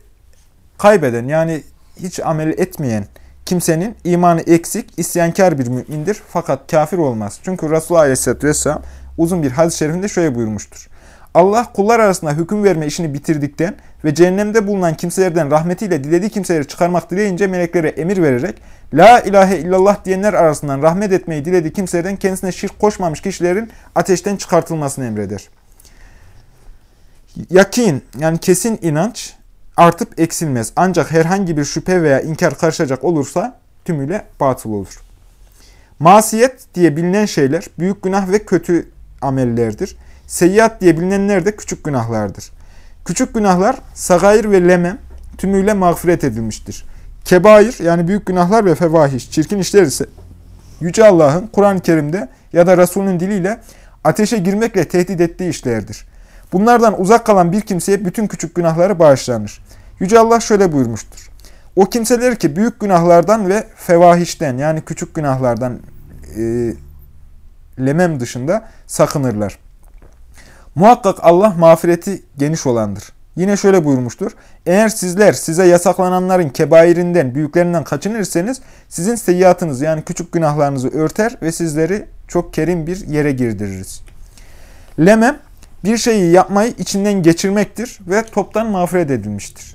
kaybeden yani hiç amel etmeyen kimsenin imanı eksik, isyankar bir mümindir fakat kafir olmaz. Çünkü Resulullah Aleyhisselatü Vesselam uzun bir hadis-i şerifinde şöyle buyurmuştur. Allah kullar arasında hüküm verme işini bitirdikten ve cehennemde bulunan kimselerden rahmetiyle dilediği kimseleri çıkarmak dileyince meleklere emir vererek La ilahe illallah diyenler arasından rahmet etmeyi dilediği kimselerden kendisine şirk koşmamış kişilerin ateşten çıkartılmasını emreder. Yakin yani kesin inanç artıp eksilmez. Ancak herhangi bir şüphe veya inkar karışacak olursa tümüyle batıl olur. Masiyet diye bilinen şeyler büyük günah ve kötü amellerdir. Seyyiat diye bilinenler de küçük günahlardır. Küçük günahlar sagair ve lemem tümüyle mağfiret edilmiştir. Kebair yani büyük günahlar ve fevahiş, çirkin işler ise Yüce Allah'ın Kur'an-ı Kerim'de ya da Resulünün diliyle ateşe girmekle tehdit ettiği işlerdir. Bunlardan uzak kalan bir kimseye bütün küçük günahları bağışlanır. Yüce Allah şöyle buyurmuştur. O kimseler ki büyük günahlardan ve fevahişten yani küçük günahlardan e, lemem dışında sakınırlar. Muhakkak Allah mağfireti geniş olandır. Yine şöyle buyurmuştur. Eğer sizler size yasaklananların kebairinden, büyüklerinden kaçınırsanız sizin seyyiatınız yani küçük günahlarınızı örter ve sizleri çok kerim bir yere girdiririz. Lemem bir şeyi yapmayı içinden geçirmektir ve toptan mağfiret edilmiştir.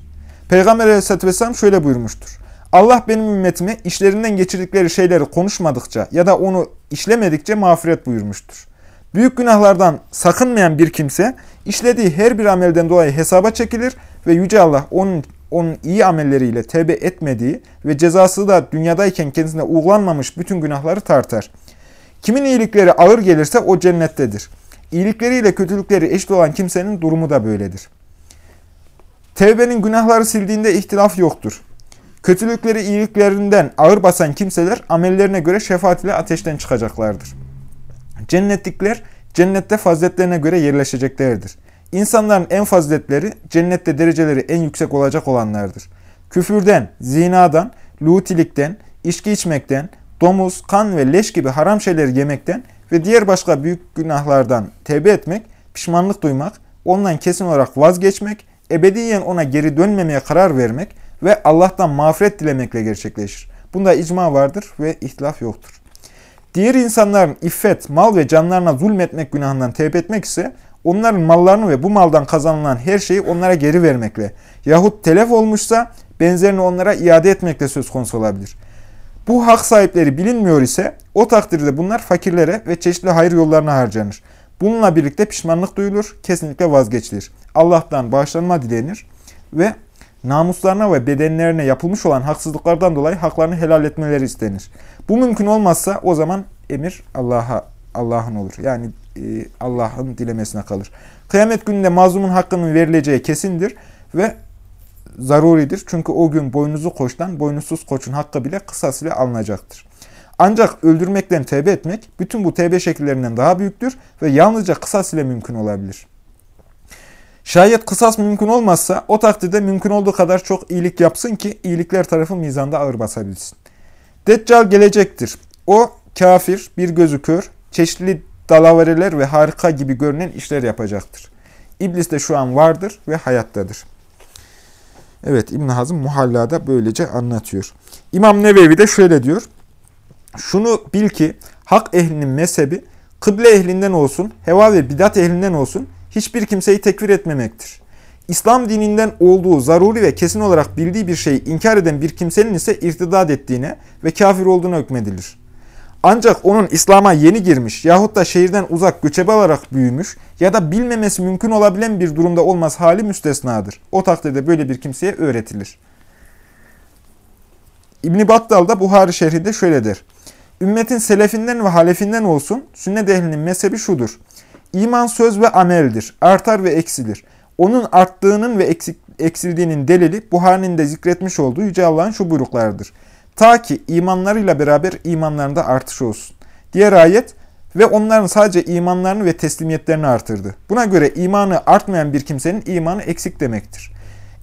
Peygamber aleyhissalatü vesselam şöyle buyurmuştur. Allah benim ümmetime işlerinden geçirdikleri şeyleri konuşmadıkça ya da onu işlemedikçe mağfiret buyurmuştur. Büyük günahlardan sakınmayan bir kimse işlediği her bir amelden dolayı hesaba çekilir ve Yüce Allah onun, onun iyi amelleriyle tevbe etmediği ve cezası da dünyadayken kendisine uygulanmamış bütün günahları tartar. Kimin iyilikleri ağır gelirse o cennettedir. İyilikleriyle kötülükleri eşit olan kimsenin durumu da böyledir. Tevbenin günahları sildiğinde ihtilaf yoktur. Kötülükleri iyiliklerinden ağır basan kimseler amellerine göre şefaat ile ateşten çıkacaklardır. Cennetlikler cennette faziletlerine göre yerleşeceklerdir. İnsanların en faziletleri cennette dereceleri en yüksek olacak olanlardır. Küfürden, zinadan, lutilikten, içki içmekten, domuz, kan ve leş gibi haram şeyleri yemekten ve diğer başka büyük günahlardan tevbe etmek, pişmanlık duymak, ondan kesin olarak vazgeçmek, ebediyen ona geri dönmemeye karar vermek ve Allah'tan mağfiret dilemekle gerçekleşir. Bunda icma vardır ve ihtilaf yoktur. Diğer insanların iffet, mal ve canlarına zulmetmek günahından tevbe etmek ise onların mallarını ve bu maldan kazanılan her şeyi onlara geri vermekle yahut telef olmuşsa benzerini onlara iade etmekle söz konusu olabilir. Bu hak sahipleri bilinmiyor ise o takdirde bunlar fakirlere ve çeşitli hayır yollarına harcanır. Bununla birlikte pişmanlık duyulur, kesinlikle vazgeçilir. Allah'tan bağışlanma dilenir ve namuslarına ve bedenlerine yapılmış olan haksızlıklardan dolayı haklarını helal etmeleri istenir. Bu mümkün olmazsa o zaman emir Allah'a Allah'ın olur. Yani e, Allah'ın dilemesine kalır. Kıyamet gününde mazlumun hakkının verileceği kesindir ve zaruridir. Çünkü o gün boynuzu koçtan boynuzsuz koçun hakkı bile kısas ile alınacaktır. Ancak öldürmekten tevbe etmek bütün bu tevbe şekillerinden daha büyüktür ve yalnızca kısas ile mümkün olabilir. Şayet kısas mümkün olmazsa o takdirde mümkün olduğu kadar çok iyilik yapsın ki iyilikler tarafı mizanda ağır basabilsin. Deccal gelecektir. O kafir, bir gözü kör, çeşitli dalavereler ve harika gibi görünen işler yapacaktır. İblis de şu an vardır ve hayattadır. Evet İbn Hazım Muhalla'da böylece anlatıyor. İmam Nevevi de şöyle diyor. Şunu bil ki hak ehlinin mezhebi kıble ehlinden olsun, heva ve bidat ehlinden olsun hiçbir kimseyi tekfir etmemektir. İslam dininden olduğu zaruri ve kesin olarak bildiği bir şeyi inkar eden bir kimsenin ise irtidat ettiğine ve kafir olduğuna hükmedilir. Ancak onun İslam'a yeni girmiş yahut da şehirden uzak göçebe olarak büyümüş ya da bilmemesi mümkün olabilen bir durumda olmaz hali müstesnadır. O takdirde böyle bir kimseye öğretilir. İbn-i Battal da Buhari şerhinde şöyle der. Ümmetin selefinden ve halefinden olsun sünnet ehlinin mezhebi şudur. İman söz ve ameldir. Artar ve eksilir. Onun arttığının ve eksik, eksildiğinin delili Buhari'nin de zikretmiş olduğu Yüce Allah'ın şu buyruklarıdır. Ta ki imanlarıyla beraber imanlarında artış olsun. Diğer ayet ve onların sadece imanlarını ve teslimiyetlerini artırdı. Buna göre imanı artmayan bir kimsenin imanı eksik demektir.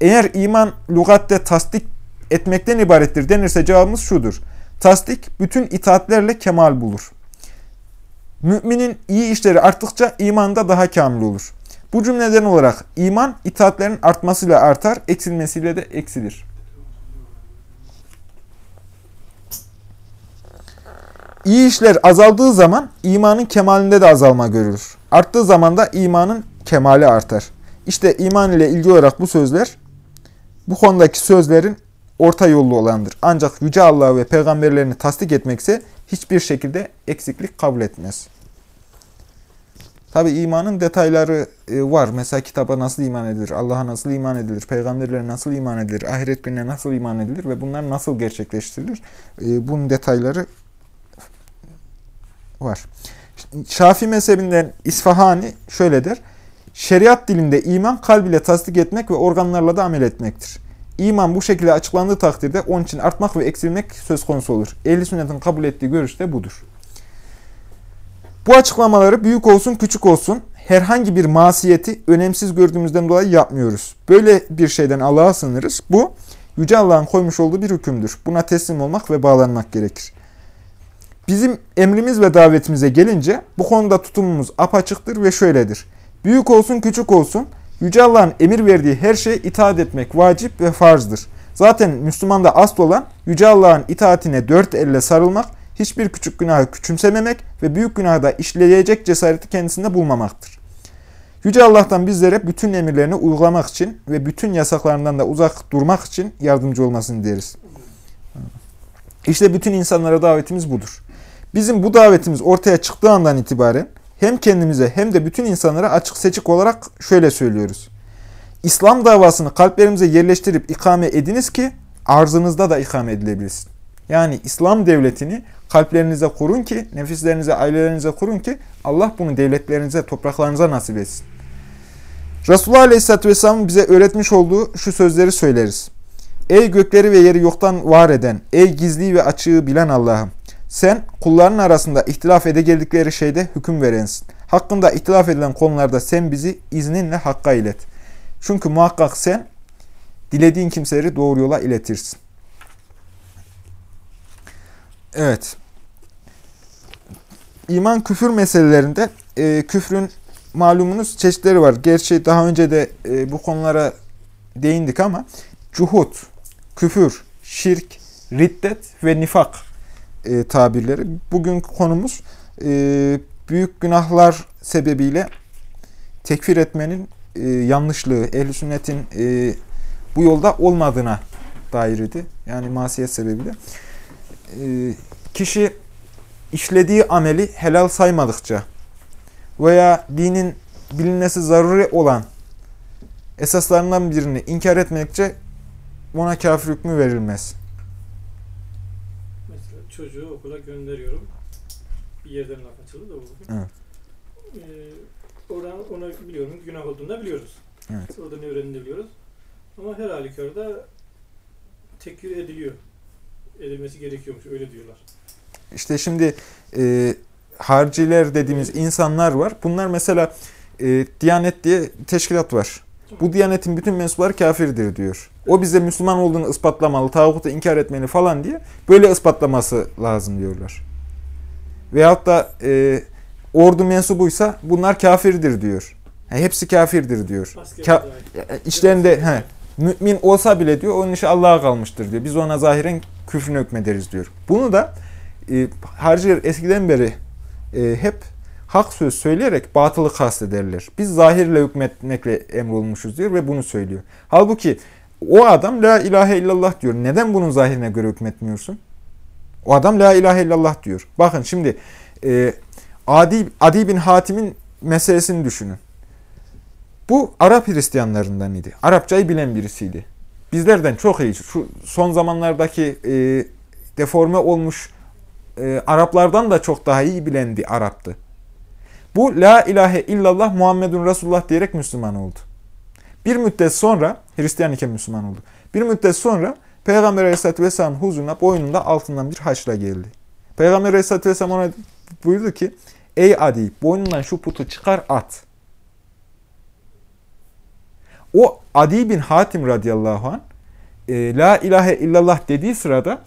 Eğer iman lügatte tasdik etmekten ibarettir denirse cevabımız şudur. Tasdik bütün itaatlerle kemal bulur. Müminin iyi işleri arttıkça iman da daha kamil olur. Bu cümleden olarak iman itaatlerin artmasıyla artar, eksilmesiyle de eksilir. İyi işler azaldığı zaman imanın kemalinde de azalma görülür. Arttığı zaman da imanın kemali artar. İşte iman ile ilgili olarak bu sözler, bu konudaki sözlerin orta yollu olandır. Ancak Yüce Allah ve peygamberlerini tasdik etmekse hiçbir şekilde eksiklik kabul etmez. Tabi imanın detayları e, var. Mesela kitaba nasıl iman edilir, Allah'a nasıl iman edilir, peygamberlere nasıl iman edilir, ahiret gününe nasıl iman edilir ve bunlar nasıl gerçekleştirilir. E, bunun detayları var. Şafi mezhebinden İsfahani şöyle der. Şeriat dilinde iman kalb ile tasdik etmek ve organlarla da amel etmektir. İman bu şekilde açıklandığı takdirde onun için artmak ve eksilmek söz konusu olur. Ehli sünnetin kabul ettiği görüş de budur. Bu açıklamaları büyük olsun küçük olsun herhangi bir masiyeti önemsiz gördüğümüzden dolayı yapmıyoruz. Böyle bir şeyden Allah'a sınırız. Bu Yüce Allah'ın koymuş olduğu bir hükümdür. Buna teslim olmak ve bağlanmak gerekir. Bizim emrimiz ve davetimize gelince bu konuda tutumumuz apaçıktır ve şöyledir. Büyük olsun küçük olsun Yüce Allah'ın emir verdiği her şeye itaat etmek vacip ve farzdır. Zaten Müslümanda asıl olan Yüce Allah'ın itaatine dört elle sarılmak, hiçbir küçük günahı küçümsememek ve büyük günahı da işleyecek cesareti kendisinde bulmamaktır. Yüce Allah'tan bizlere bütün emirlerini uygulamak için ve bütün yasaklarından da uzak durmak için yardımcı olmasını dileriz. İşte bütün insanlara davetimiz budur. Bizim bu davetimiz ortaya çıktığı andan itibaren hem kendimize hem de bütün insanlara açık seçik olarak şöyle söylüyoruz. İslam davasını kalplerimize yerleştirip ikame ediniz ki arzınızda da ikame edilebilsin. Yani İslam devletini kalplerinize kurun ki, nefislerinize, ailelerinize kurun ki Allah bunu devletlerinize, topraklarınıza nasip etsin. Resulullah Aleyhisselatü Vesselam'ın bize öğretmiş olduğu şu sözleri söyleriz. Ey gökleri ve yeri yoktan var eden, ey gizli ve açığı bilen Allah'ım. Sen kulların arasında ihtilaf ede geldikleri şeyde hüküm verensin. Hakkında ihtilaf edilen konularda sen bizi izninle hakka ilet. Çünkü muhakkak sen dilediğin kimseleri doğru yola iletirsin. Evet. İman küfür meselelerinde e, küfrün malumunuz çeşitleri var. Gerçi daha önce de e, bu konulara değindik ama cuhut, küfür, şirk, riddet ve nifak e, tabirleri. Bugün konumuz e, büyük günahlar sebebiyle tekfir etmenin e, yanlışlığı, ehl sünnetin e, bu yolda olmadığına dair idi. Yani masiyet sebebiyle. E, kişi işlediği ameli helal saymadıkça veya dinin bilinmesi zaruri olan esaslarından birini inkar etmedikçe ona kafir hükmü verilmez. Çocuğu okula gönderiyorum. Bir yerden laf açıldı da bu. Evet. Ee, oradan ona biliyorum günah olduğunu da biliyoruz. Evet. Orada ne öğrendiğini biliyoruz. Ama her halükarda tekfir ediliyor. Edilmesi gerekiyormuş öyle diyorlar. İşte şimdi e, harciler dediğimiz insanlar var. Bunlar mesela e, Diyanet diye teşkilat var. Bu Diyanet'in bütün mensupları kafirdir diyor. O bize Müslüman olduğunu ispatlamalı, tağutu inkar etmeli falan diye böyle ispatlaması lazım diyorlar. Veyahut da e, ordu mensubuysa bunlar kafirdir diyor. Yani hepsi kafirdir diyor. Ka- dahil. e, işlerinde he, mümin olsa bile diyor onun işi Allah'a kalmıştır diyor. Biz ona zahiren küfrünü hükmederiz diyor. Bunu da e, harciler eskiden beri e, hep hak söz söyleyerek batılı kastederler. Biz zahirle hükmetmekle emrolmuşuz diyor ve bunu söylüyor. Halbuki o adam la ilahe illallah diyor. Neden bunun zahirine göre hükmetmiyorsun? O adam la ilahe illallah diyor. Bakın şimdi e, Adi, Adi bin Hatim'in meselesini düşünün. Bu Arap Hristiyanlarından idi. Arapçayı bilen birisiydi. Bizlerden çok iyi. Şu son zamanlardaki e, deforme olmuş e, Araplardan da çok daha iyi bilen bir Arap'tı. Bu La ilahe illallah Muhammedun Resulullah diyerek Müslüman oldu. Bir müddet sonra, Hristiyan iken Müslüman oldu. Bir müddet sonra Peygamber Aleyhisselatü Vesselam'ın huzuruna boynunda altından bir haçla geldi. Peygamber Aleyhisselatü Vesselam ona buyurdu ki, Ey Adi boynundan şu putu çıkar at. O Adi bin Hatim radıyallahu anh e, La ilahe illallah dediği sırada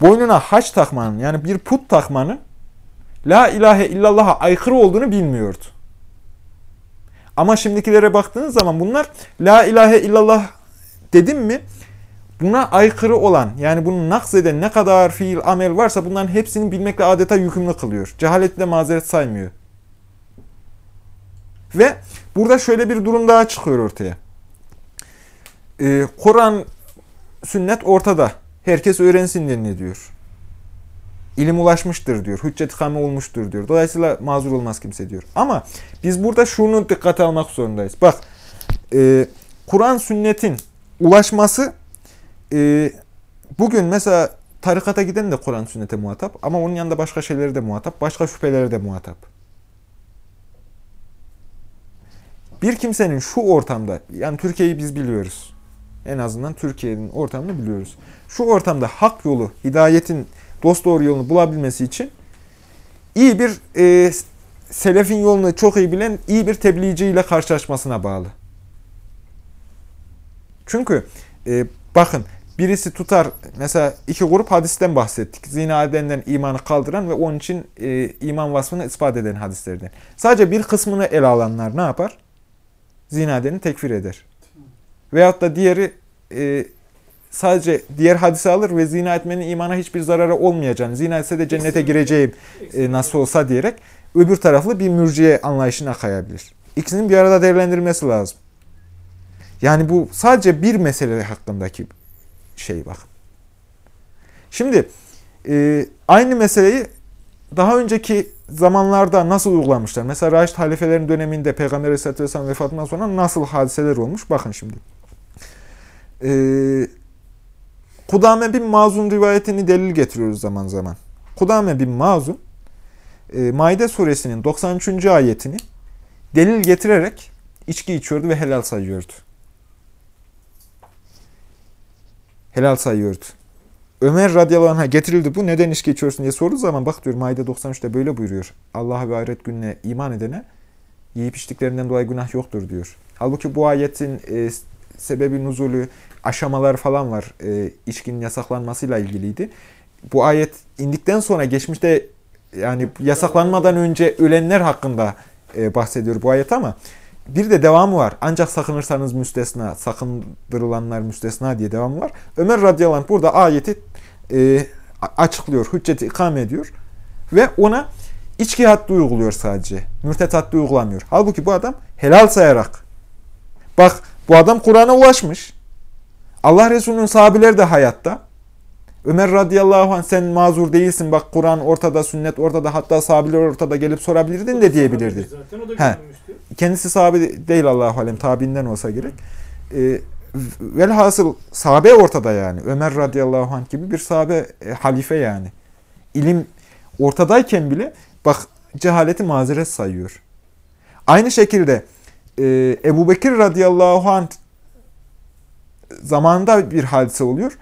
boynuna haç takmanın yani bir put takmanın La ilahe illallah'a aykırı olduğunu bilmiyordu. Ama şimdikilere baktığınız zaman bunlar La ilahe illallah dedim mi buna aykırı olan yani bunu nakzeden ne kadar fiil amel varsa bunların hepsini bilmekle adeta yükümlü kılıyor. Cehaletle mazeret saymıyor. Ve burada şöyle bir durum daha çıkıyor ortaya. Ee, Kur'an, sünnet ortada. Herkes öğrensin deniliyor. İlim ulaşmıştır diyor. Hüccet ikame olmuştur diyor. Dolayısıyla mazur olmaz kimse diyor. Ama biz burada şunu dikkate almak zorundayız. Bak, e, Kur'an, sünnetin ulaşması e, bugün mesela tarikata giden de Kur'an, sünnete muhatap. Ama onun yanında başka şeyleri de muhatap. Başka şüpheleri de muhatap. Bir kimsenin şu ortamda, yani Türkiye'yi biz biliyoruz. En azından Türkiye'nin ortamını biliyoruz. Şu ortamda hak yolu, hidayetin dost doğru yolunu bulabilmesi için iyi bir e, selefin yolunu çok iyi bilen iyi bir tebliğciyle karşılaşmasına bağlı. Çünkü e, bakın birisi tutar mesela iki grup hadisten bahsettik. Zina edenden imanı kaldıran ve onun için e, iman vasfını ispat eden hadislerden. Sadece bir kısmını ele alanlar ne yapar? Zina edeni tekfir eder. Veyahut da diğeri e, sadece diğer hadisi alır ve zina etmenin imana hiçbir zararı olmayacağını, zina etse de cennete gireceğim e, nasıl olsa diyerek öbür taraflı bir mürciye anlayışına kayabilir. İkisinin bir arada değerlendirilmesi lazım. Yani bu sadece bir mesele hakkındaki şey bak. Şimdi e, aynı meseleyi daha önceki zamanlarda nasıl uygulamışlar? Mesela Raşid halifelerin döneminde Peygamber Aleyhisselatü Vesselam vefatından sonra nasıl hadiseler olmuş? Bakın şimdi. E, Kudame bin Mazun rivayetini delil getiriyoruz zaman zaman. Kudame bin Mazun e, Maide suresinin 93. ayetini delil getirerek içki içiyordu ve helal sayıyordu. Helal sayıyordu. Ömer radıyallahu anh'a getirildi bu neden içki içiyorsun diye sorduğu zaman bak diyor Maide 93'te böyle buyuruyor. Allah ve ahiret gününe iman edene yiyip içtiklerinden dolayı günah yoktur diyor. Halbuki bu ayetin e, sebebi nuzulü, aşamalar falan var. E, içkinin yasaklanmasıyla ilgiliydi. Bu ayet indikten sonra geçmişte yani yasaklanmadan önce ölenler hakkında e, bahsediyor bu ayet ama bir de devamı var. Ancak sakınırsanız müstesna, sakındırılanlar müstesna diye devamı var. Ömer radıyallahu anh burada ayeti e, açıklıyor, hücceti ikame ediyor ve ona içki haddi uyguluyor sadece. Mürtet haddi uygulamıyor. Halbuki bu adam helal sayarak. Bak bu adam Kur'an'a ulaşmış. Allah Resulü'nün sahabeleri de hayatta. Ömer radıyallahu anh sen mazur değilsin bak Kur'an ortada, sünnet ortada hatta sahabeler ortada gelip sorabilirdin de diyebilirdi. Zaten o da He. Kendisi sahabe değil Allahu alem tabiinden olsa gerek. E, velhasıl sahabe ortada yani. Ömer radıyallahu anh gibi bir sahabe e, halife yani. İlim ortadayken bile bak cehaleti mazeret sayıyor. Aynı şekilde e, Ebu Bekir radıyallahu anh zamanında bir hadise oluyor.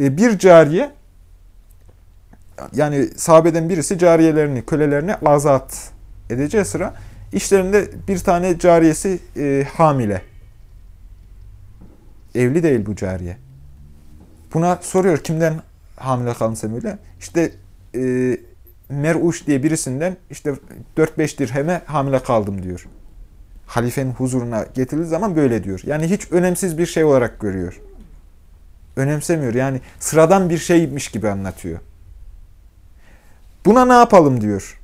E, bir cariye yani sahabeden birisi cariyelerini, kölelerini azat edeceği sıra işlerinde bir tane cariyesi e, hamile. Evli değil bu cariye. Buna soruyor kimden hamile kalınsa böyle. İşte e, Mer'uş diye birisinden işte 4-5 dirheme hamile kaldım diyor. Halifenin huzuruna getirildiği zaman böyle diyor. Yani hiç önemsiz bir şey olarak görüyor. Önemsemiyor. Yani sıradan bir şeymiş gibi anlatıyor. Buna ne yapalım diyor.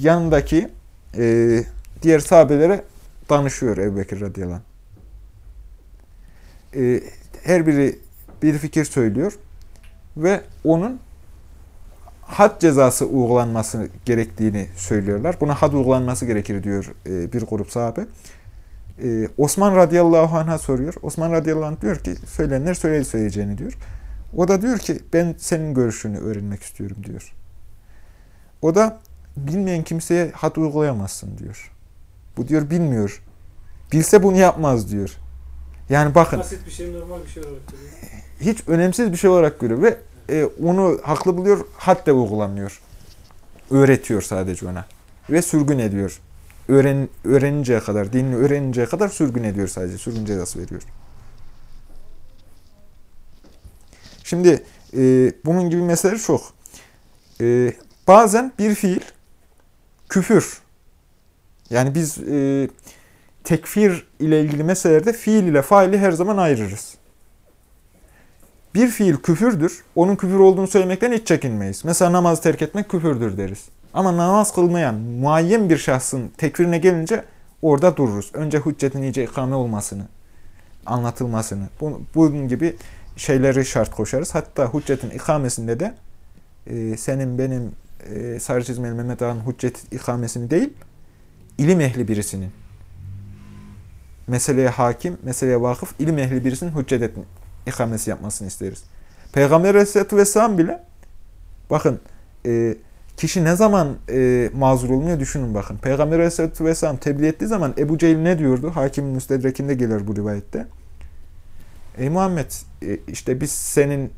Yanındaki e, diğer sahabelere danışıyor Ebu Bekir radıyallahu anh. E, her biri bir fikir söylüyor ve onun had cezası uygulanması gerektiğini söylüyorlar. Buna had uygulanması gerekir diyor e, bir grup sahabe. Ee, Osman radıyallahu anh'a soruyor. Osman radıyallahu anh diyor ki söylenenler söyledi söyleyeceğini diyor. O da diyor ki ben senin görüşünü öğrenmek istiyorum diyor. O da bilmeyen kimseye had uygulayamazsın diyor. Bu diyor bilmiyor. Bilse bunu yapmaz diyor. Yani bakın. Basit bir şey, normal bir şey olarak görüyor. Hiç önemsiz bir şey olarak görüyor ve e, onu haklı buluyor, hatta uygulamıyor. Öğretiyor sadece ona. Ve sürgün ediyor öğren, öğreninceye kadar, dinini öğreninceye kadar sürgün ediyor sadece. Sürgün cezası veriyor. Şimdi e, bunun gibi meseleler çok. E, bazen bir fiil küfür. Yani biz e, tekfir ile ilgili meselelerde fiil ile faili her zaman ayırırız. Bir fiil küfürdür. Onun küfür olduğunu söylemekten hiç çekinmeyiz. Mesela namazı terk etmek küfürdür deriz. Ama namaz kılmayan muayyen bir şahsın tekfirine gelince orada dururuz. Önce hüccetin iyice ikame olmasını, anlatılmasını, bunun gibi şeyleri şart koşarız. Hatta hüccetin ikamesinde de e, senin benim e, Sarı Çizmeli Mehmet Ağa'nın hüccet ikamesini değil, ilim ehli birisinin, meseleye hakim, meseleye vakıf, ilim ehli birisinin hüccet ikamesi yapmasını isteriz. Peygamber Aleyhisselatü Vesselam bile bakın e, Kişi ne zaman e, mazur olmuyor düşünün bakın. Peygamber Aleyhisselatü Vesselam tebliğ ettiği zaman Ebu Cehil ne diyordu? Hakimin müstedrekinde gelir bu rivayette. Ey Muhammed e, işte biz senin e,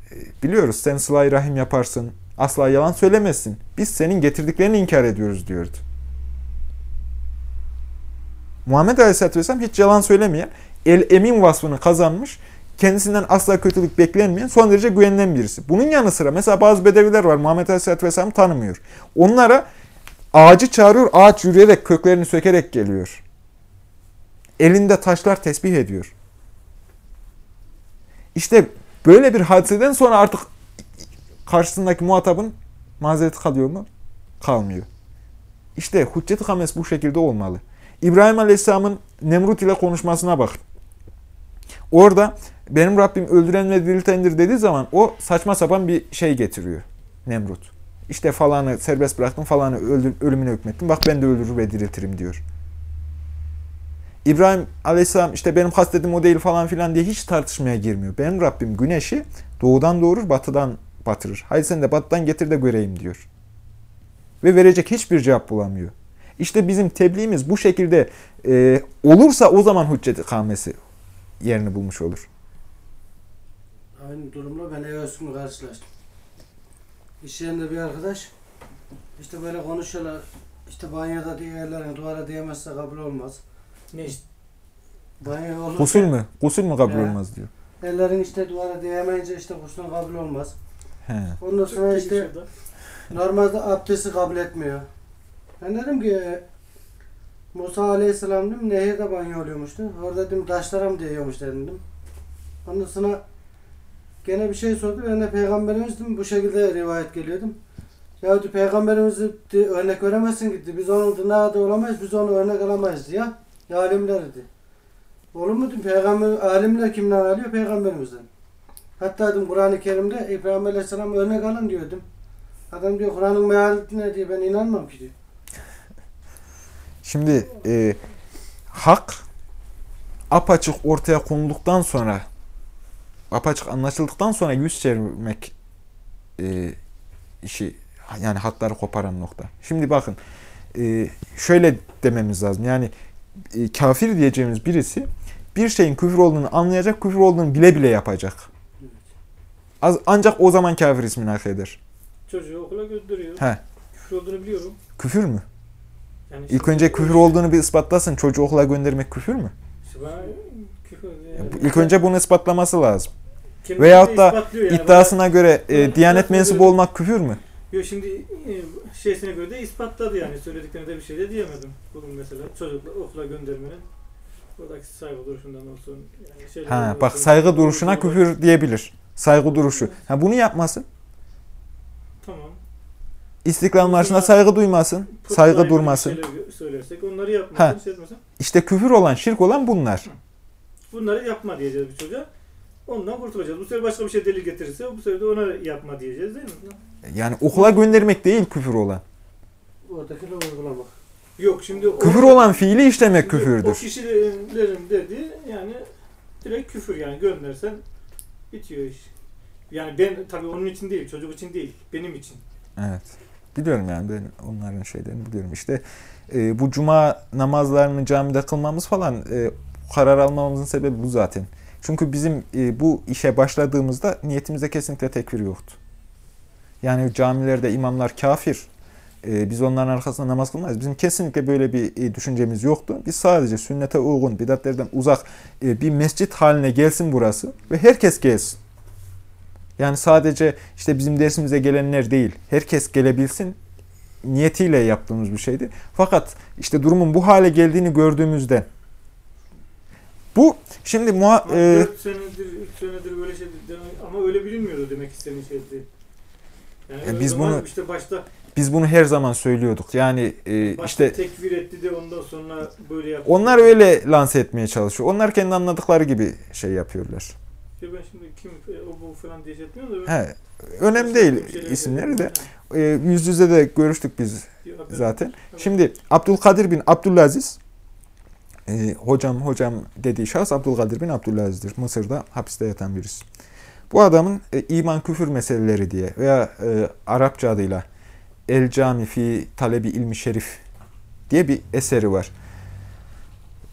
biliyoruz sen sıla rahim yaparsın. Asla yalan söylemezsin. Biz senin getirdiklerini inkar ediyoruz diyordu. Muhammed Aleyhisselatü Vesselam hiç yalan söylemeyen, el emin vasfını kazanmış kendisinden asla kötülük beklenmeyen son derece güvenilen birisi. Bunun yanı sıra mesela bazı bedeviler var Muhammed Aleyhisselatü Vesselam tanımıyor. Onlara ağacı çağırıyor, ağaç yürüyerek köklerini sökerek geliyor. Elinde taşlar tesbih ediyor. İşte böyle bir hadiseden sonra artık karşısındaki muhatabın mazereti kalıyor mu? Kalmıyor. İşte hüccet-i hames bu şekilde olmalı. İbrahim Aleyhisselam'ın Nemrut ile konuşmasına bakın. Orada benim Rabbim öldüren ve diriltendir dediği zaman o saçma sapan bir şey getiriyor Nemrut. İşte falanı serbest bıraktım, falanı öldür, ölümüne hükmettim. Bak ben de öldürür ve diriltirim diyor. İbrahim aleyhisselam işte benim kastediğim o değil falan filan diye hiç tartışmaya girmiyor. Benim Rabbim güneşi doğudan doğurur, batıdan batırır. Haydi sen de batıdan getir de göreyim diyor. Ve verecek hiçbir cevap bulamıyor. İşte bizim tebliğimiz bu şekilde e, olursa o zaman hüccet ikamesi yerini bulmuş olur. Aynı durumla ben Eos'umla karşılaştım. İş yerinde bir arkadaş işte böyle konuşuyorlar. İşte banyoda diğerlerin duvara diyemezse kabul olmaz. Ne? Banyo olur. Gusül mü? Gusül mü kabul He. olmaz diyor. Ellerin işte duvara diyemeyince işte guslün kabul olmaz. He. Ondan sonra işte normalde abdesti kabul etmiyor. Ben dedim ki Musa Aleyhisselam dedim nehirde banyo oluyormuştu. Orada dedim taşlara mı değiyormuş dedim. Ondan sonra gene bir şey sordu. Ben de peygamberimiz bu şekilde rivayet geliyordum. Ya dedi, peygamberimizi örnek veremezsin gitti. Biz onun tırnağı da olamayız, biz onu örnek alamayız diye. Ya alimler dedi. Olur mu dedim, peygamber, alimler kimden alıyor? Peygamberimizden. Hatta dedim Kur'an-ı Kerim'de e, Peygamber Aleyhisselam örnek alın diyordum. Adam diyor Kur'an'ın meali ne diye ben inanmam ki diyor. Şimdi e, hak apaçık ortaya konulduktan sonra apaçık anlaşıldıktan sonra yüz çevirmek e, işi yani hatları koparan nokta. Şimdi bakın e, şöyle dememiz lazım. Yani e, kafir diyeceğimiz birisi bir şeyin küfür olduğunu anlayacak, küfür olduğunu bile bile yapacak. Az, ancak o zaman kafir ismini hak eder. Çocuğu okula gönderiyor. He, Küfür olduğunu biliyorum. küfür mü? Yani İlk önce küfür olduğunu bir ispatlasın. Çocuğu okula göndermek küfür mü? İşte küfür. İlk önce bunu ispatlaması lazım. Kendisi Veyahut da yani. İddiasına göre e, diyanet mensubu olmak küfür mü? Yok şimdi e, şeysine göre de ispatladı yani. Söylediklerine de bir şey de diyemedim. Bugün mesela çocukla okula göndermenin oradaki saygı duruşundan olsun. Yani Ha, olsun. bak saygı duruşuna küfür diyebilir. Saygı duruşu. Ha, bunu yapmasın. Tamam. İstiklal Marşı'na saygı duymasın. Saygı durmasın. Söylersek onları yapmasın, Ha. şey etmesin. İşte küfür olan, şirk olan bunlar. Bunları yapma diyeceğiz bir çocuğa. Ondan kurtulacağız. Bu sefer başka bir şey delil getirirse bu sefer de ona yapma diyeceğiz değil mi? Yani okula göndermek değil küfür olan. Oradakileri uygulamak. Yok şimdi o, Küfür olan fiili işlemek şimdi O küfürdür. kişilerin dediği yani direkt küfür yani göndersen bitiyor iş. Yani ben tabii onun için değil, çocuk için değil, benim için. Evet. Biliyorum yani ben onların şeylerini biliyorum. İşte e, bu cuma namazlarını camide kılmamız falan e, karar almamızın sebebi bu zaten. Çünkü bizim e, bu işe başladığımızda niyetimizde kesinlikle tekfir yoktu. Yani camilerde imamlar kafir. e, biz onların arkasında namaz kılmayız. Bizim kesinlikle böyle bir e, düşüncemiz yoktu. Biz sadece sünnete uygun, bidatlerden uzak bir mescit haline gelsin burası ve herkes gelsin. Yani sadece işte bizim dersimize gelenler değil, herkes gelebilsin niyetiyle yaptığımız bir şeydi. Fakat işte durumun bu hale geldiğini gördüğümüzde bu şimdi muha, Ama e, 4 senedir, 3 senedir böyle şey demek- ama öyle bilinmiyordu demek istediğin şeydi. Yani E, o biz bunu- işte başta, biz bunu her zaman söylüyorduk. Yani e, başta işte tekfir etti de ondan sonra böyle yaptı. onlar öyle lanse etmeye çalışıyor. Onlar kendi anladıkları gibi şey yapıyorlar. Ya ben şimdi kim e, o bu falan diye şey etmiyorum da ben- He, önemli değil Bir şeyler isimleri de. E, yüz yüze de görüştük biz zaten. Şimdi Abdülkadir bin Abdülaziz e, hocam hocam dediği şahıs Abdülkadir bin Abdülaziz'dir. Mısır'da hapiste yatan birisi. Bu adamın e, iman küfür meseleleri diye veya e, Arapça adıyla El Cami fi Talebi İlmi Şerif diye bir eseri var.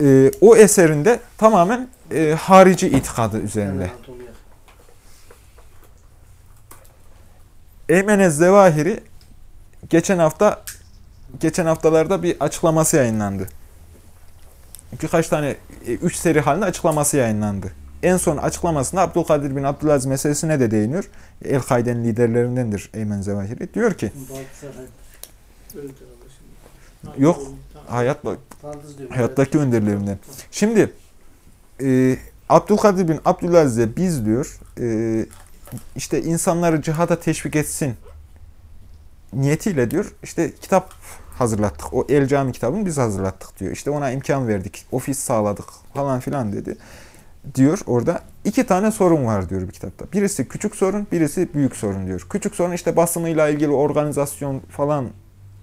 E, o eserinde tamamen e, harici itikadı üzerinde. Yani atomu yak. Eymen Zevahiri geçen hafta geçen haftalarda bir açıklaması yayınlandı. Birkaç tane, e, üç seri halinde açıklaması yayınlandı. En son açıklamasında Abdülkadir bin Abdülaziz meselesine de değiniyor. El-Kaide'nin liderlerindendir Eymen Zevahiri. Diyor ki, Yok. hayat hayattaki önderlerinden. Şimdi e, Abdülkadir bin Abdülaziz'e biz diyor e, işte insanları cihada teşvik etsin niyetiyle diyor işte kitap hazırlattık. O El Cami kitabını biz hazırlattık diyor. İşte ona imkan verdik. Ofis sağladık falan filan dedi. diyor orada iki tane sorun var diyor bir kitapta. Birisi küçük sorun, birisi büyük sorun diyor. Küçük sorun işte basımıyla ilgili organizasyon falan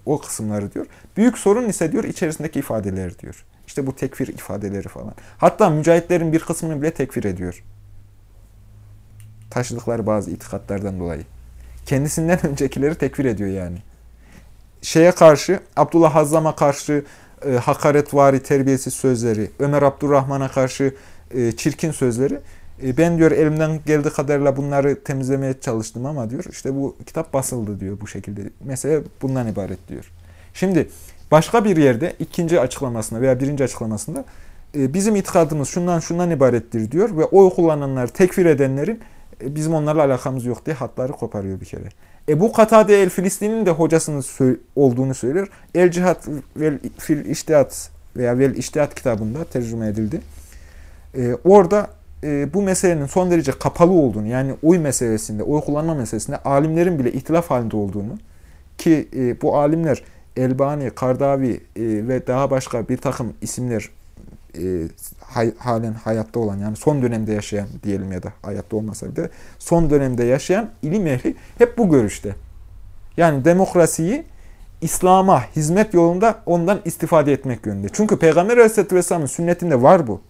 o kısımları diyor. Büyük sorun ise diyor içerisindeki ifadeler diyor. İşte bu tekfir ifadeleri falan. Hatta mücahitlerin bir kısmını bile tekfir ediyor. Taşıdıkları bazı itikatlardan dolayı. Kendisinden öncekileri tekfir ediyor yani. Şeye karşı, Abdullah Hazzam'a karşı e, hakaretvari terbiyesiz sözleri, Ömer Abdurrahman'a karşı e, çirkin sözleri. E, ben diyor elimden geldiği kadarıyla bunları temizlemeye çalıştım ama diyor işte bu kitap basıldı diyor bu şekilde. Mesele bundan ibaret diyor. Şimdi başka bir yerde ikinci açıklamasında veya birinci açıklamasında e, bizim itikadımız şundan şundan ibarettir diyor ve oy kullananlar, tekfir edenlerin e, bizim onlarla alakamız yok diye hatları koparıyor bir kere. Ebu Katade el-Filistin'in de hocasının olduğunu söyler. El Cihat vel fil İştihat veya vel İştihat kitabında tercüme edildi. Ee, orada e, bu meselenin son derece kapalı olduğunu yani oy meselesinde, oy kullanma meselesinde alimlerin bile ihtilaf halinde olduğunu ki e, bu alimler Elbani, Kardavi e, ve daha başka bir takım isimler e, hay, halen hayatta olan yani son dönemde yaşayan diyelim ya da hayatta olmasa bile son dönemde yaşayan ilim ehli hep bu görüşte. Yani demokrasiyi İslam'a hizmet yolunda ondan istifade etmek yönünde. Çünkü Peygamber Aleyhisselatü Vesselam'ın sünnetinde var bu.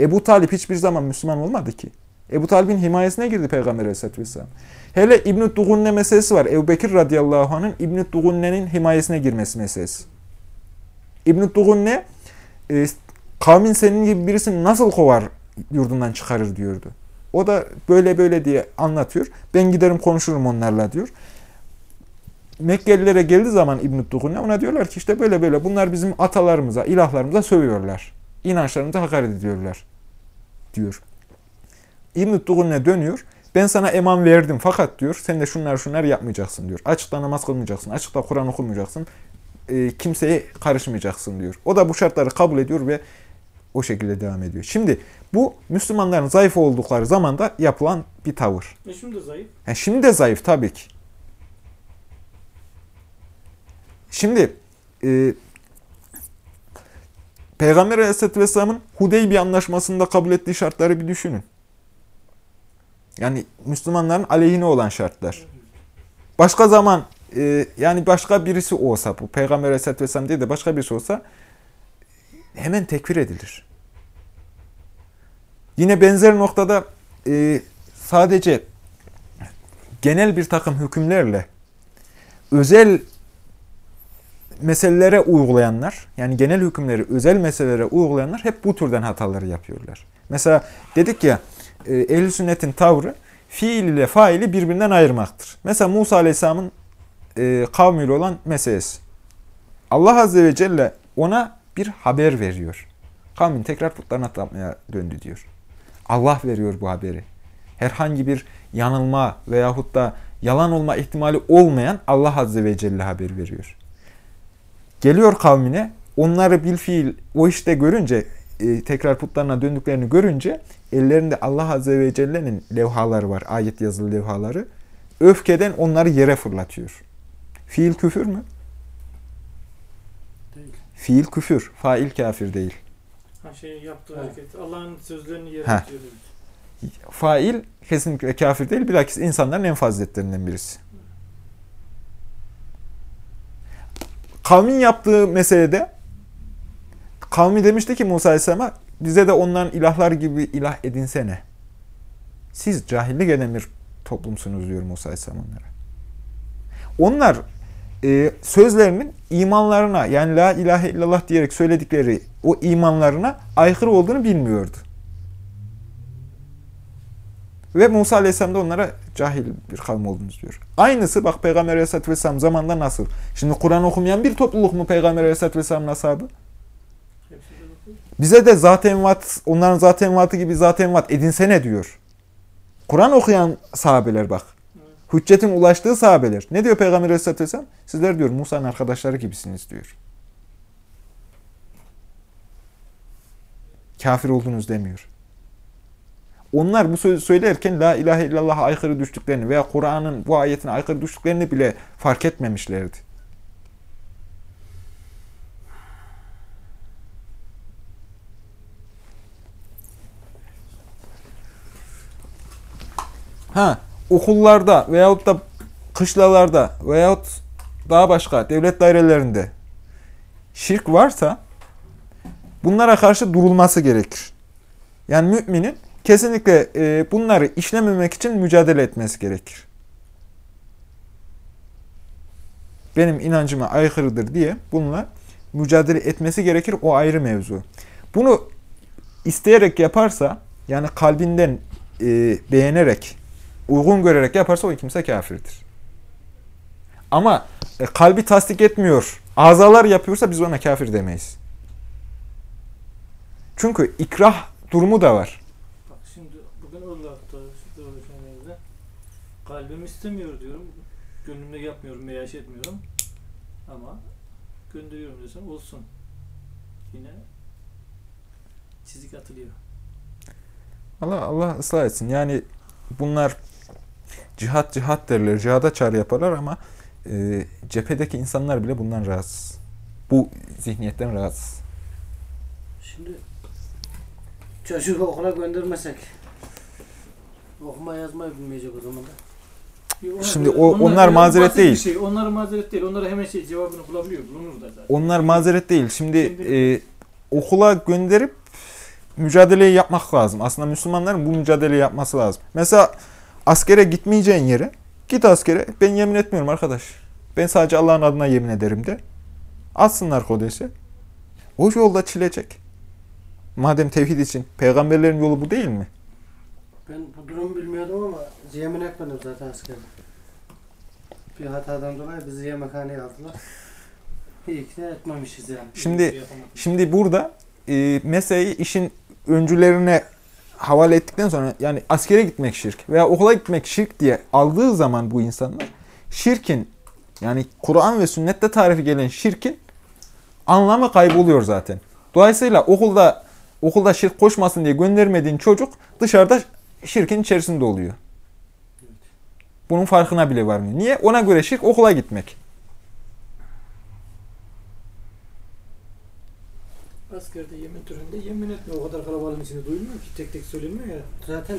Ebu Talip hiçbir zaman Müslüman olmadı ki. Ebu Talip'in himayesine girdi Peygamber Aleyhisselatü Vesselam. Hele İbn-i Dugunne meselesi var. Ebu Bekir radıyallahu anh'ın İbn-i Dugunne'nin himayesine girmesi meselesi. İbn-i Dugunne e, kavmin senin gibi birisini nasıl kovar yurdundan çıkarır diyordu. O da böyle böyle diye anlatıyor. Ben giderim konuşurum onlarla diyor. Mekkelilere geldiği zaman İbn-i ona diyorlar ki işte böyle böyle bunlar bizim atalarımıza, ilahlarımıza sövüyorlar. İnançlarımıza hakaret ediyorlar diyor. İbn-i dönüyor. Ben sana eman verdim fakat diyor sen de şunlar şunlar yapmayacaksın diyor. Açıkta namaz kılmayacaksın, açıkta Kur'an okumayacaksın, e, kimseye karışmayacaksın diyor. O da bu şartları kabul ediyor ve o şekilde devam ediyor. Şimdi bu Müslümanların zayıf oldukları zamanda yapılan bir tavır. E şimdi de zayıf. Yani şimdi de zayıf tabii ki. Şimdi e, Peygamber Aleyhisselatü Vesselam'ın Hudeybiye Anlaşması'nda kabul ettiği şartları bir düşünün. Yani Müslümanların aleyhine olan şartlar. Başka zaman e, yani başka birisi olsa bu Peygamber Aleyhisselatü Vesselam değil de başka birisi olsa hemen tekfir edilir. Yine benzer noktada e, sadece genel bir takım hükümlerle özel meselelere uygulayanlar, yani genel hükümleri özel meselelere uygulayanlar hep bu türden hataları yapıyorlar. Mesela dedik ya, e, ehl sünnetin tavrı fiil ile faili birbirinden ayırmaktır. Mesela Musa Aleyhisselam'ın e, kavmiyle olan meselesi. Allah Azze ve Celle ona bir haber veriyor. Kavmin tekrar putlarına tapmaya döndü diyor. Allah veriyor bu haberi. Herhangi bir yanılma veyahut da yalan olma ihtimali olmayan Allah Azze ve Celle haber veriyor. Geliyor kavmine, onları bil fiil o işte görünce, e, tekrar putlarına döndüklerini görünce, ellerinde Allah Azze ve Celle'nin levhaları var, ayet yazılı levhaları. Öfkeden onları yere fırlatıyor. Fiil küfür mü? Fiil küfür, fail kafir değil. Ha şey yaptığı Evet. hareket. Allah'ın sözlerini yere Ha. atıyor. Fail kesinlikle kafir değil, bilakis insanların en faziletlerinden birisi. Kavmin yaptığı meselede kavmi demişti ki Musa Aleyhisselam'a bize de onların ilahlar gibi ilah edinsene. Siz cahillik eden bir toplumsunuz diyor Musa Aleyhisselam onlara. Onlar e, sözlerinin imanlarına yani la ilahe illallah diyerek söyledikleri o imanlarına aykırı olduğunu bilmiyordu. Ve Musa Aleyhisselam da onlara cahil bir kavim olduğunu diyor. Aynısı bak Peygamber Aleyhisselatü Vesselam zamanında nasıl? Şimdi Kur'an okumayan bir topluluk mu Peygamber Aleyhisselatü Vesselam'ın ashabı? Bize de zaten vat, onların zaten vatı gibi zaten vat edinsene diyor. Kur'an okuyan sahabeler bak. Hüccetin ulaştığı sahabeler. Ne diyor Peygamber Aleyhisselatü Vesselam? Sizler diyor Musa'nın arkadaşları gibisiniz diyor. Kafir oldunuz demiyor. Onlar bu sözü söylerken La ilahe illallah'a aykırı düştüklerini veya Kur'an'ın bu ayetine aykırı düştüklerini bile fark etmemişlerdi. Ha, okullarda veyahut da kışlalarda veyahut daha başka devlet dairelerinde şirk varsa bunlara karşı durulması gerekir. Yani müminin kesinlikle e, bunları işlememek için mücadele etmesi gerekir. Benim inancıma aykırıdır diye bununla mücadele etmesi gerekir. O ayrı mevzu. Bunu isteyerek yaparsa yani kalbinden e, beğenerek, uygun görerek yaparsa o kimse kafirdir. Ama e, kalbi tasdik etmiyor, azalar yapıyorsa biz ona kafir demeyiz. Çünkü ikrah durumu da var. Bak şimdi bugün düşündüğünüzde kalbim istemiyor diyorum. Gönlümde yapmıyorum veya şey etmiyorum. Ama gönderiyorum diyorsan olsun. Yine çizik atılıyor. Allah Allah ıslah etsin. Yani bunlar cihat cihat derler, cihada çağrı yaparlar ama e, cephedeki insanlar bile bundan rahatsız. Bu zihniyetten rahatsız. Şimdi çocuğu okula göndermesek okuma yazmayı bilmeyecek o zaman da. Ona- Şimdi o- onlar öyle mazeret değil. Şey. Onlar mazeret değil. Onlara hemen şey cevabını bulabiliyor. Bulunur da zaten. Onlar mazeret değil. Şimdi e, okula gönderip mücadeleyi yapmak lazım. Aslında Müslümanların bu mücadeleyi yapması lazım. Mesela askere gitmeyeceğin yere git askere. Ben yemin etmiyorum arkadaş. Ben sadece Allah'ın adına yemin ederim de. Atsınlar kodesi. O yolda çilecek. Madem tevhid için peygamberlerin yolu bu değil mi? Ben bu durumu bilmiyordum ama yemin etmedim zaten askerde. Bir hatadan dolayı bizi yemekhaneye aldılar. İyi ki de etmemişiz yani. Şimdi Şey. Şimdi burada e, meseleyi işin öncülerine havale ettikten sonra yani askere gitmek şirk veya okula gitmek şirk diye aldığı zaman bu insanlar şirkin yani Kur'an ve sünnette tarifi gelen şirkin anlamı kayboluyor zaten. Dolayısıyla okulda okulda şirk koşmasın diye göndermediğin çocuk dışarıda şirkin içerisinde oluyor. Bunun farkına bile varmıyor. Niye? Ona göre şirk okula gitmek. Askerde yemin töreninde yemin etme. O kadar kalabalığın içinde duyulmuyor ki. Tek tek söylenmiyor ya. Zaten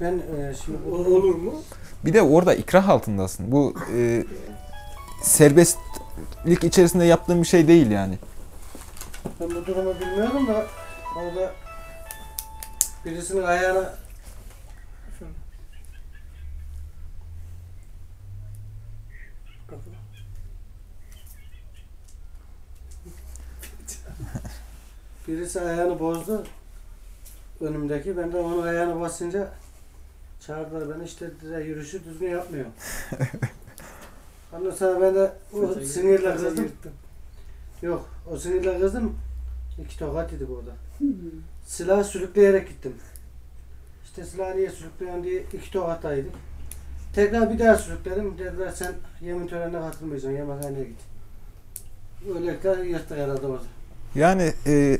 ben e, şimdi O, olur mu? Bir de orada ikrah altındasın. Bu e, serbestlik içerisinde yaptığın bir şey değil yani. Ben bu durumu bilmiyordum da orada birisinin ayağına Şunu. Kapı. Birisi ayağını bozdu. Önümdeki ben de onun ayağını basınca çağırdılar beni işte dediler yürüyüşü düzgün yapmıyor. Ondan sonra ben de o sinirle kızdım. yırttım. Yok o sinirle kızdım. İki tokat yedik orada. Silah sürükleyerek gittim. İşte silahı niye sürüklüyorsun diye iki tokat yedik. Tekrar bir daha sürükledim. Dediler sen yemin törenine katılmayacaksın. Yemekhaneye git. Öylelikle yırttık herhalde orada. Yani e,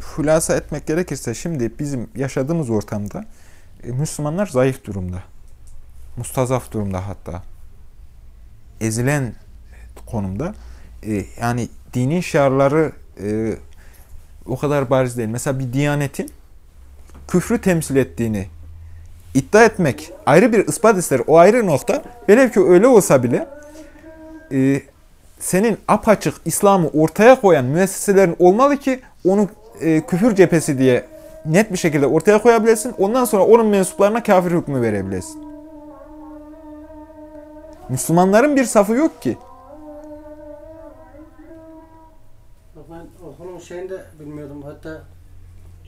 hülasa etmek gerekirse şimdi bizim yaşadığımız ortamda e, Müslümanlar zayıf durumda. Mustazaf durumda hatta. Ezilen konumda. E, yani dini şiarları e, o kadar bariz değil. Mesela bir diyanetin küfrü temsil ettiğini iddia etmek ayrı bir ispat ister. O ayrı nokta. Velev ki öyle olsa bile senin apaçık İslam'ı ortaya koyan müesseselerin olmalı ki onu e, küfür cephesi diye net bir şekilde ortaya koyabilesin. Ondan sonra onun mensuplarına kafir hükmü verebilesin. Müslümanların bir safı yok ki. Ben okulun şeyini de bilmiyordum. Hatta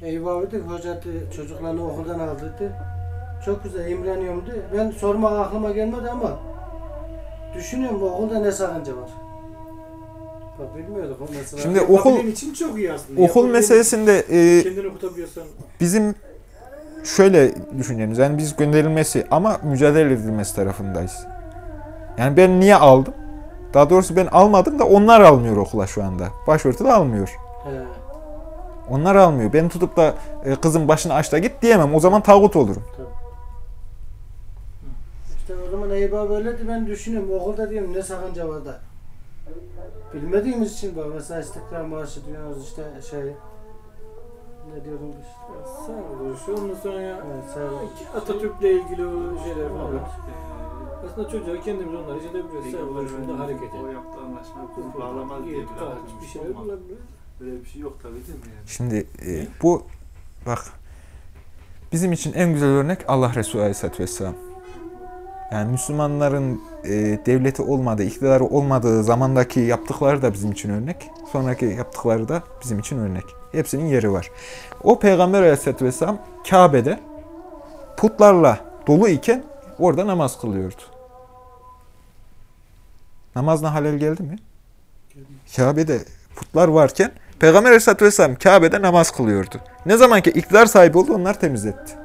Eyvah dedi, hoca çocuklarını okuldan aldı dedi. Çok güzel imreniyorum. Ben sormak aklıma gelmedi ama düşünüyorum bu okulda ne sakınca var. Bak bilmiyorduk o mesela. Şimdi okul Yapabilen için çok iyi aslında. okul Yapabilen- meselesinde e, Kendini okutabiliyorsan. bizim şöyle düşüncemiz. Yani biz gönderilmesi ama mücadele edilmesi tarafındayız. Yani ben niye aldım? Daha doğrusu ben almadım da onlar almıyor okula şu anda. Başörtülü almıyor. He. Onlar almıyor. Ben tutup da e, kızın başını aç da git diyemem. O zaman tağut olurum. İşte o zaman Eyvah böyle dedi ben düşünüyorum okulda diyorum ne sakınca var da. Bilmediğimiz için bak mesela İstiklal Marşı diyoruz işte şey ne diyordum işte. Duruşu. Ondan sonra ya Evet, saygı. Atatürk'le ilgili o şeyler falan. Evet. Aslında çocuğa kendimiz onlar için de biraz saygı duruşunda hareket O et. yaptığı anlaşma bağlamaz diye bir kaç, arkadaşımız bir şeyler olmadı. bulabilir. Böyle bir şey yok tabii değil mi yani? Şimdi e, bu bak bizim için en güzel örnek Allah Resulü Aleyhisselatü Vesselam. Yani Müslümanların e, devleti olmadığı, iktidarı olmadığı zamandaki yaptıkları da bizim için örnek. Sonraki yaptıkları da bizim için örnek. Hepsinin yeri var. O Peygamber Aleyhisselatü Vesselam Kabe'de putlarla dolu iken orada namaz kılıyordu. Namazına halel geldi mi? Kabe'de putlar varken Peygamber Aleyhisselatü Vesselam Kabe'de namaz kılıyordu. Ne zaman ki iktidar sahibi oldu onlar temizletti.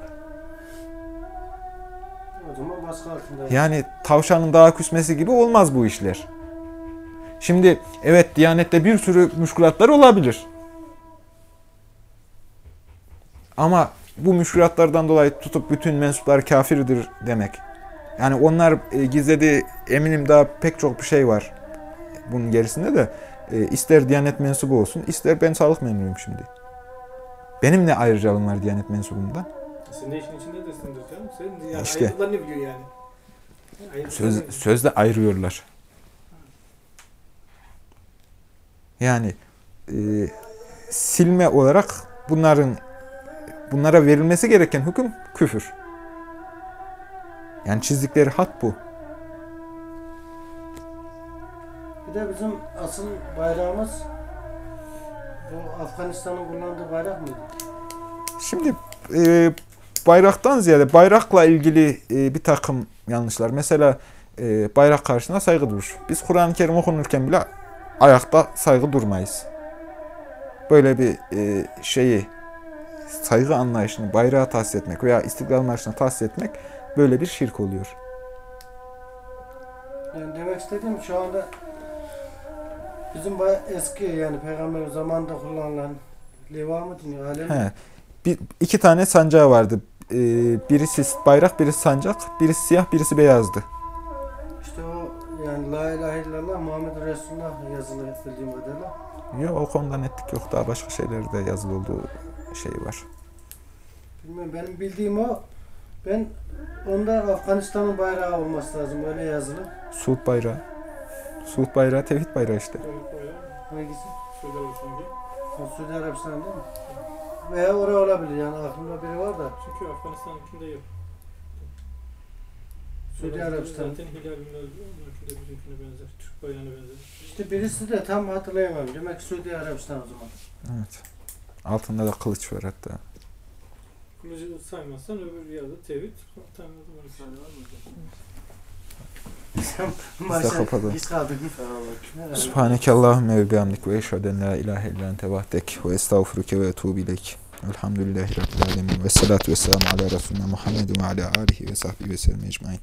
Yani tavşanın dağa küsmesi gibi olmaz bu işler. Şimdi evet Diyanet'te bir sürü müşkülatlar olabilir. Ama bu müşkülatlardan dolayı tutup bütün mensuplar kafirdir demek. Yani onlar e, gizlediği eminim daha pek çok bir şey var bunun gerisinde de. E, ister Diyanet mensubu olsun, ister ben sağlık memuruyum şimdi. Benim ne ayrıcalığım var Diyanet mensubunda? Sen de işin içinde desindir canım. Sen yani İşte. ne biliyor yani? Söz, sözde ayırıyorlar. Yani e, silme olarak bunların bunlara verilmesi gereken hüküm küfür. Yani çizdikleri hat bu. Bir de bizim asıl bayrağımız bu Afganistan'ın kullandığı bayrak mıydı? Şimdi e, bayraktan ziyade bayrakla ilgili e, bir takım yanlışlar. Mesela e, bayrak karşısında saygı durur. Biz Kur'an-ı Kerim okunurken bile ayakta saygı durmayız. Böyle bir e, şeyi saygı anlayışını bayrağa tahsis etmek veya istiklal marşına tahsis etmek böyle bir şirk oluyor. Yani demek istediğim şu anda bizim baya eski yani peygamber zamanında kullanılan leva mı deniyor? Alem. He. Bir, iki tane sancağı vardı. E, birisi bayrak, birisi sancak. Birisi siyah, birisi beyazdı. İşte o yani la ilahe illallah Muhammed Resulullah yazılı bildiğim kadarıyla. Yok o konuda netlik yok. Daha başka şeylerde yazılı olduğu şey var. Bilmiyorum benim bildiğim o. Ben onda Afganistan'ın bayrağı olması lazım böyle yazılı. Suud bayrağı. Suud bayrağı tevhid bayrağı işte. Hangisi? Diye. Ha, Suudi Arabistan değil mi? Veya oraya olabilir yani aklımda biri var da. Çünkü Afganistan'ınkinde yok. Suudi Arabistan. Zaten hilalin özelliğinde bizimkine benzer. Türk bayrağına benzer. İşte birisi de tam hatırlayamam. Demek ki Suudi Arabistan o zaman. Evet. Altında da kılıç var hatta. Kılıcı saymazsan öbür yerde tevhid. Zaman. Müsaade var mı de kapatalım. Biz kaldık. Subhaneke Allahümme ve bihamdik ve eşheden la ilahe illan tevahdek ve estağfuruke ve etubu ileyk. Elhamdülillahi Rabbil alemin ve salatu ve selamu ala Resulüne Muhammed ve ala alihi ve sahbihi ve sellem ecmain.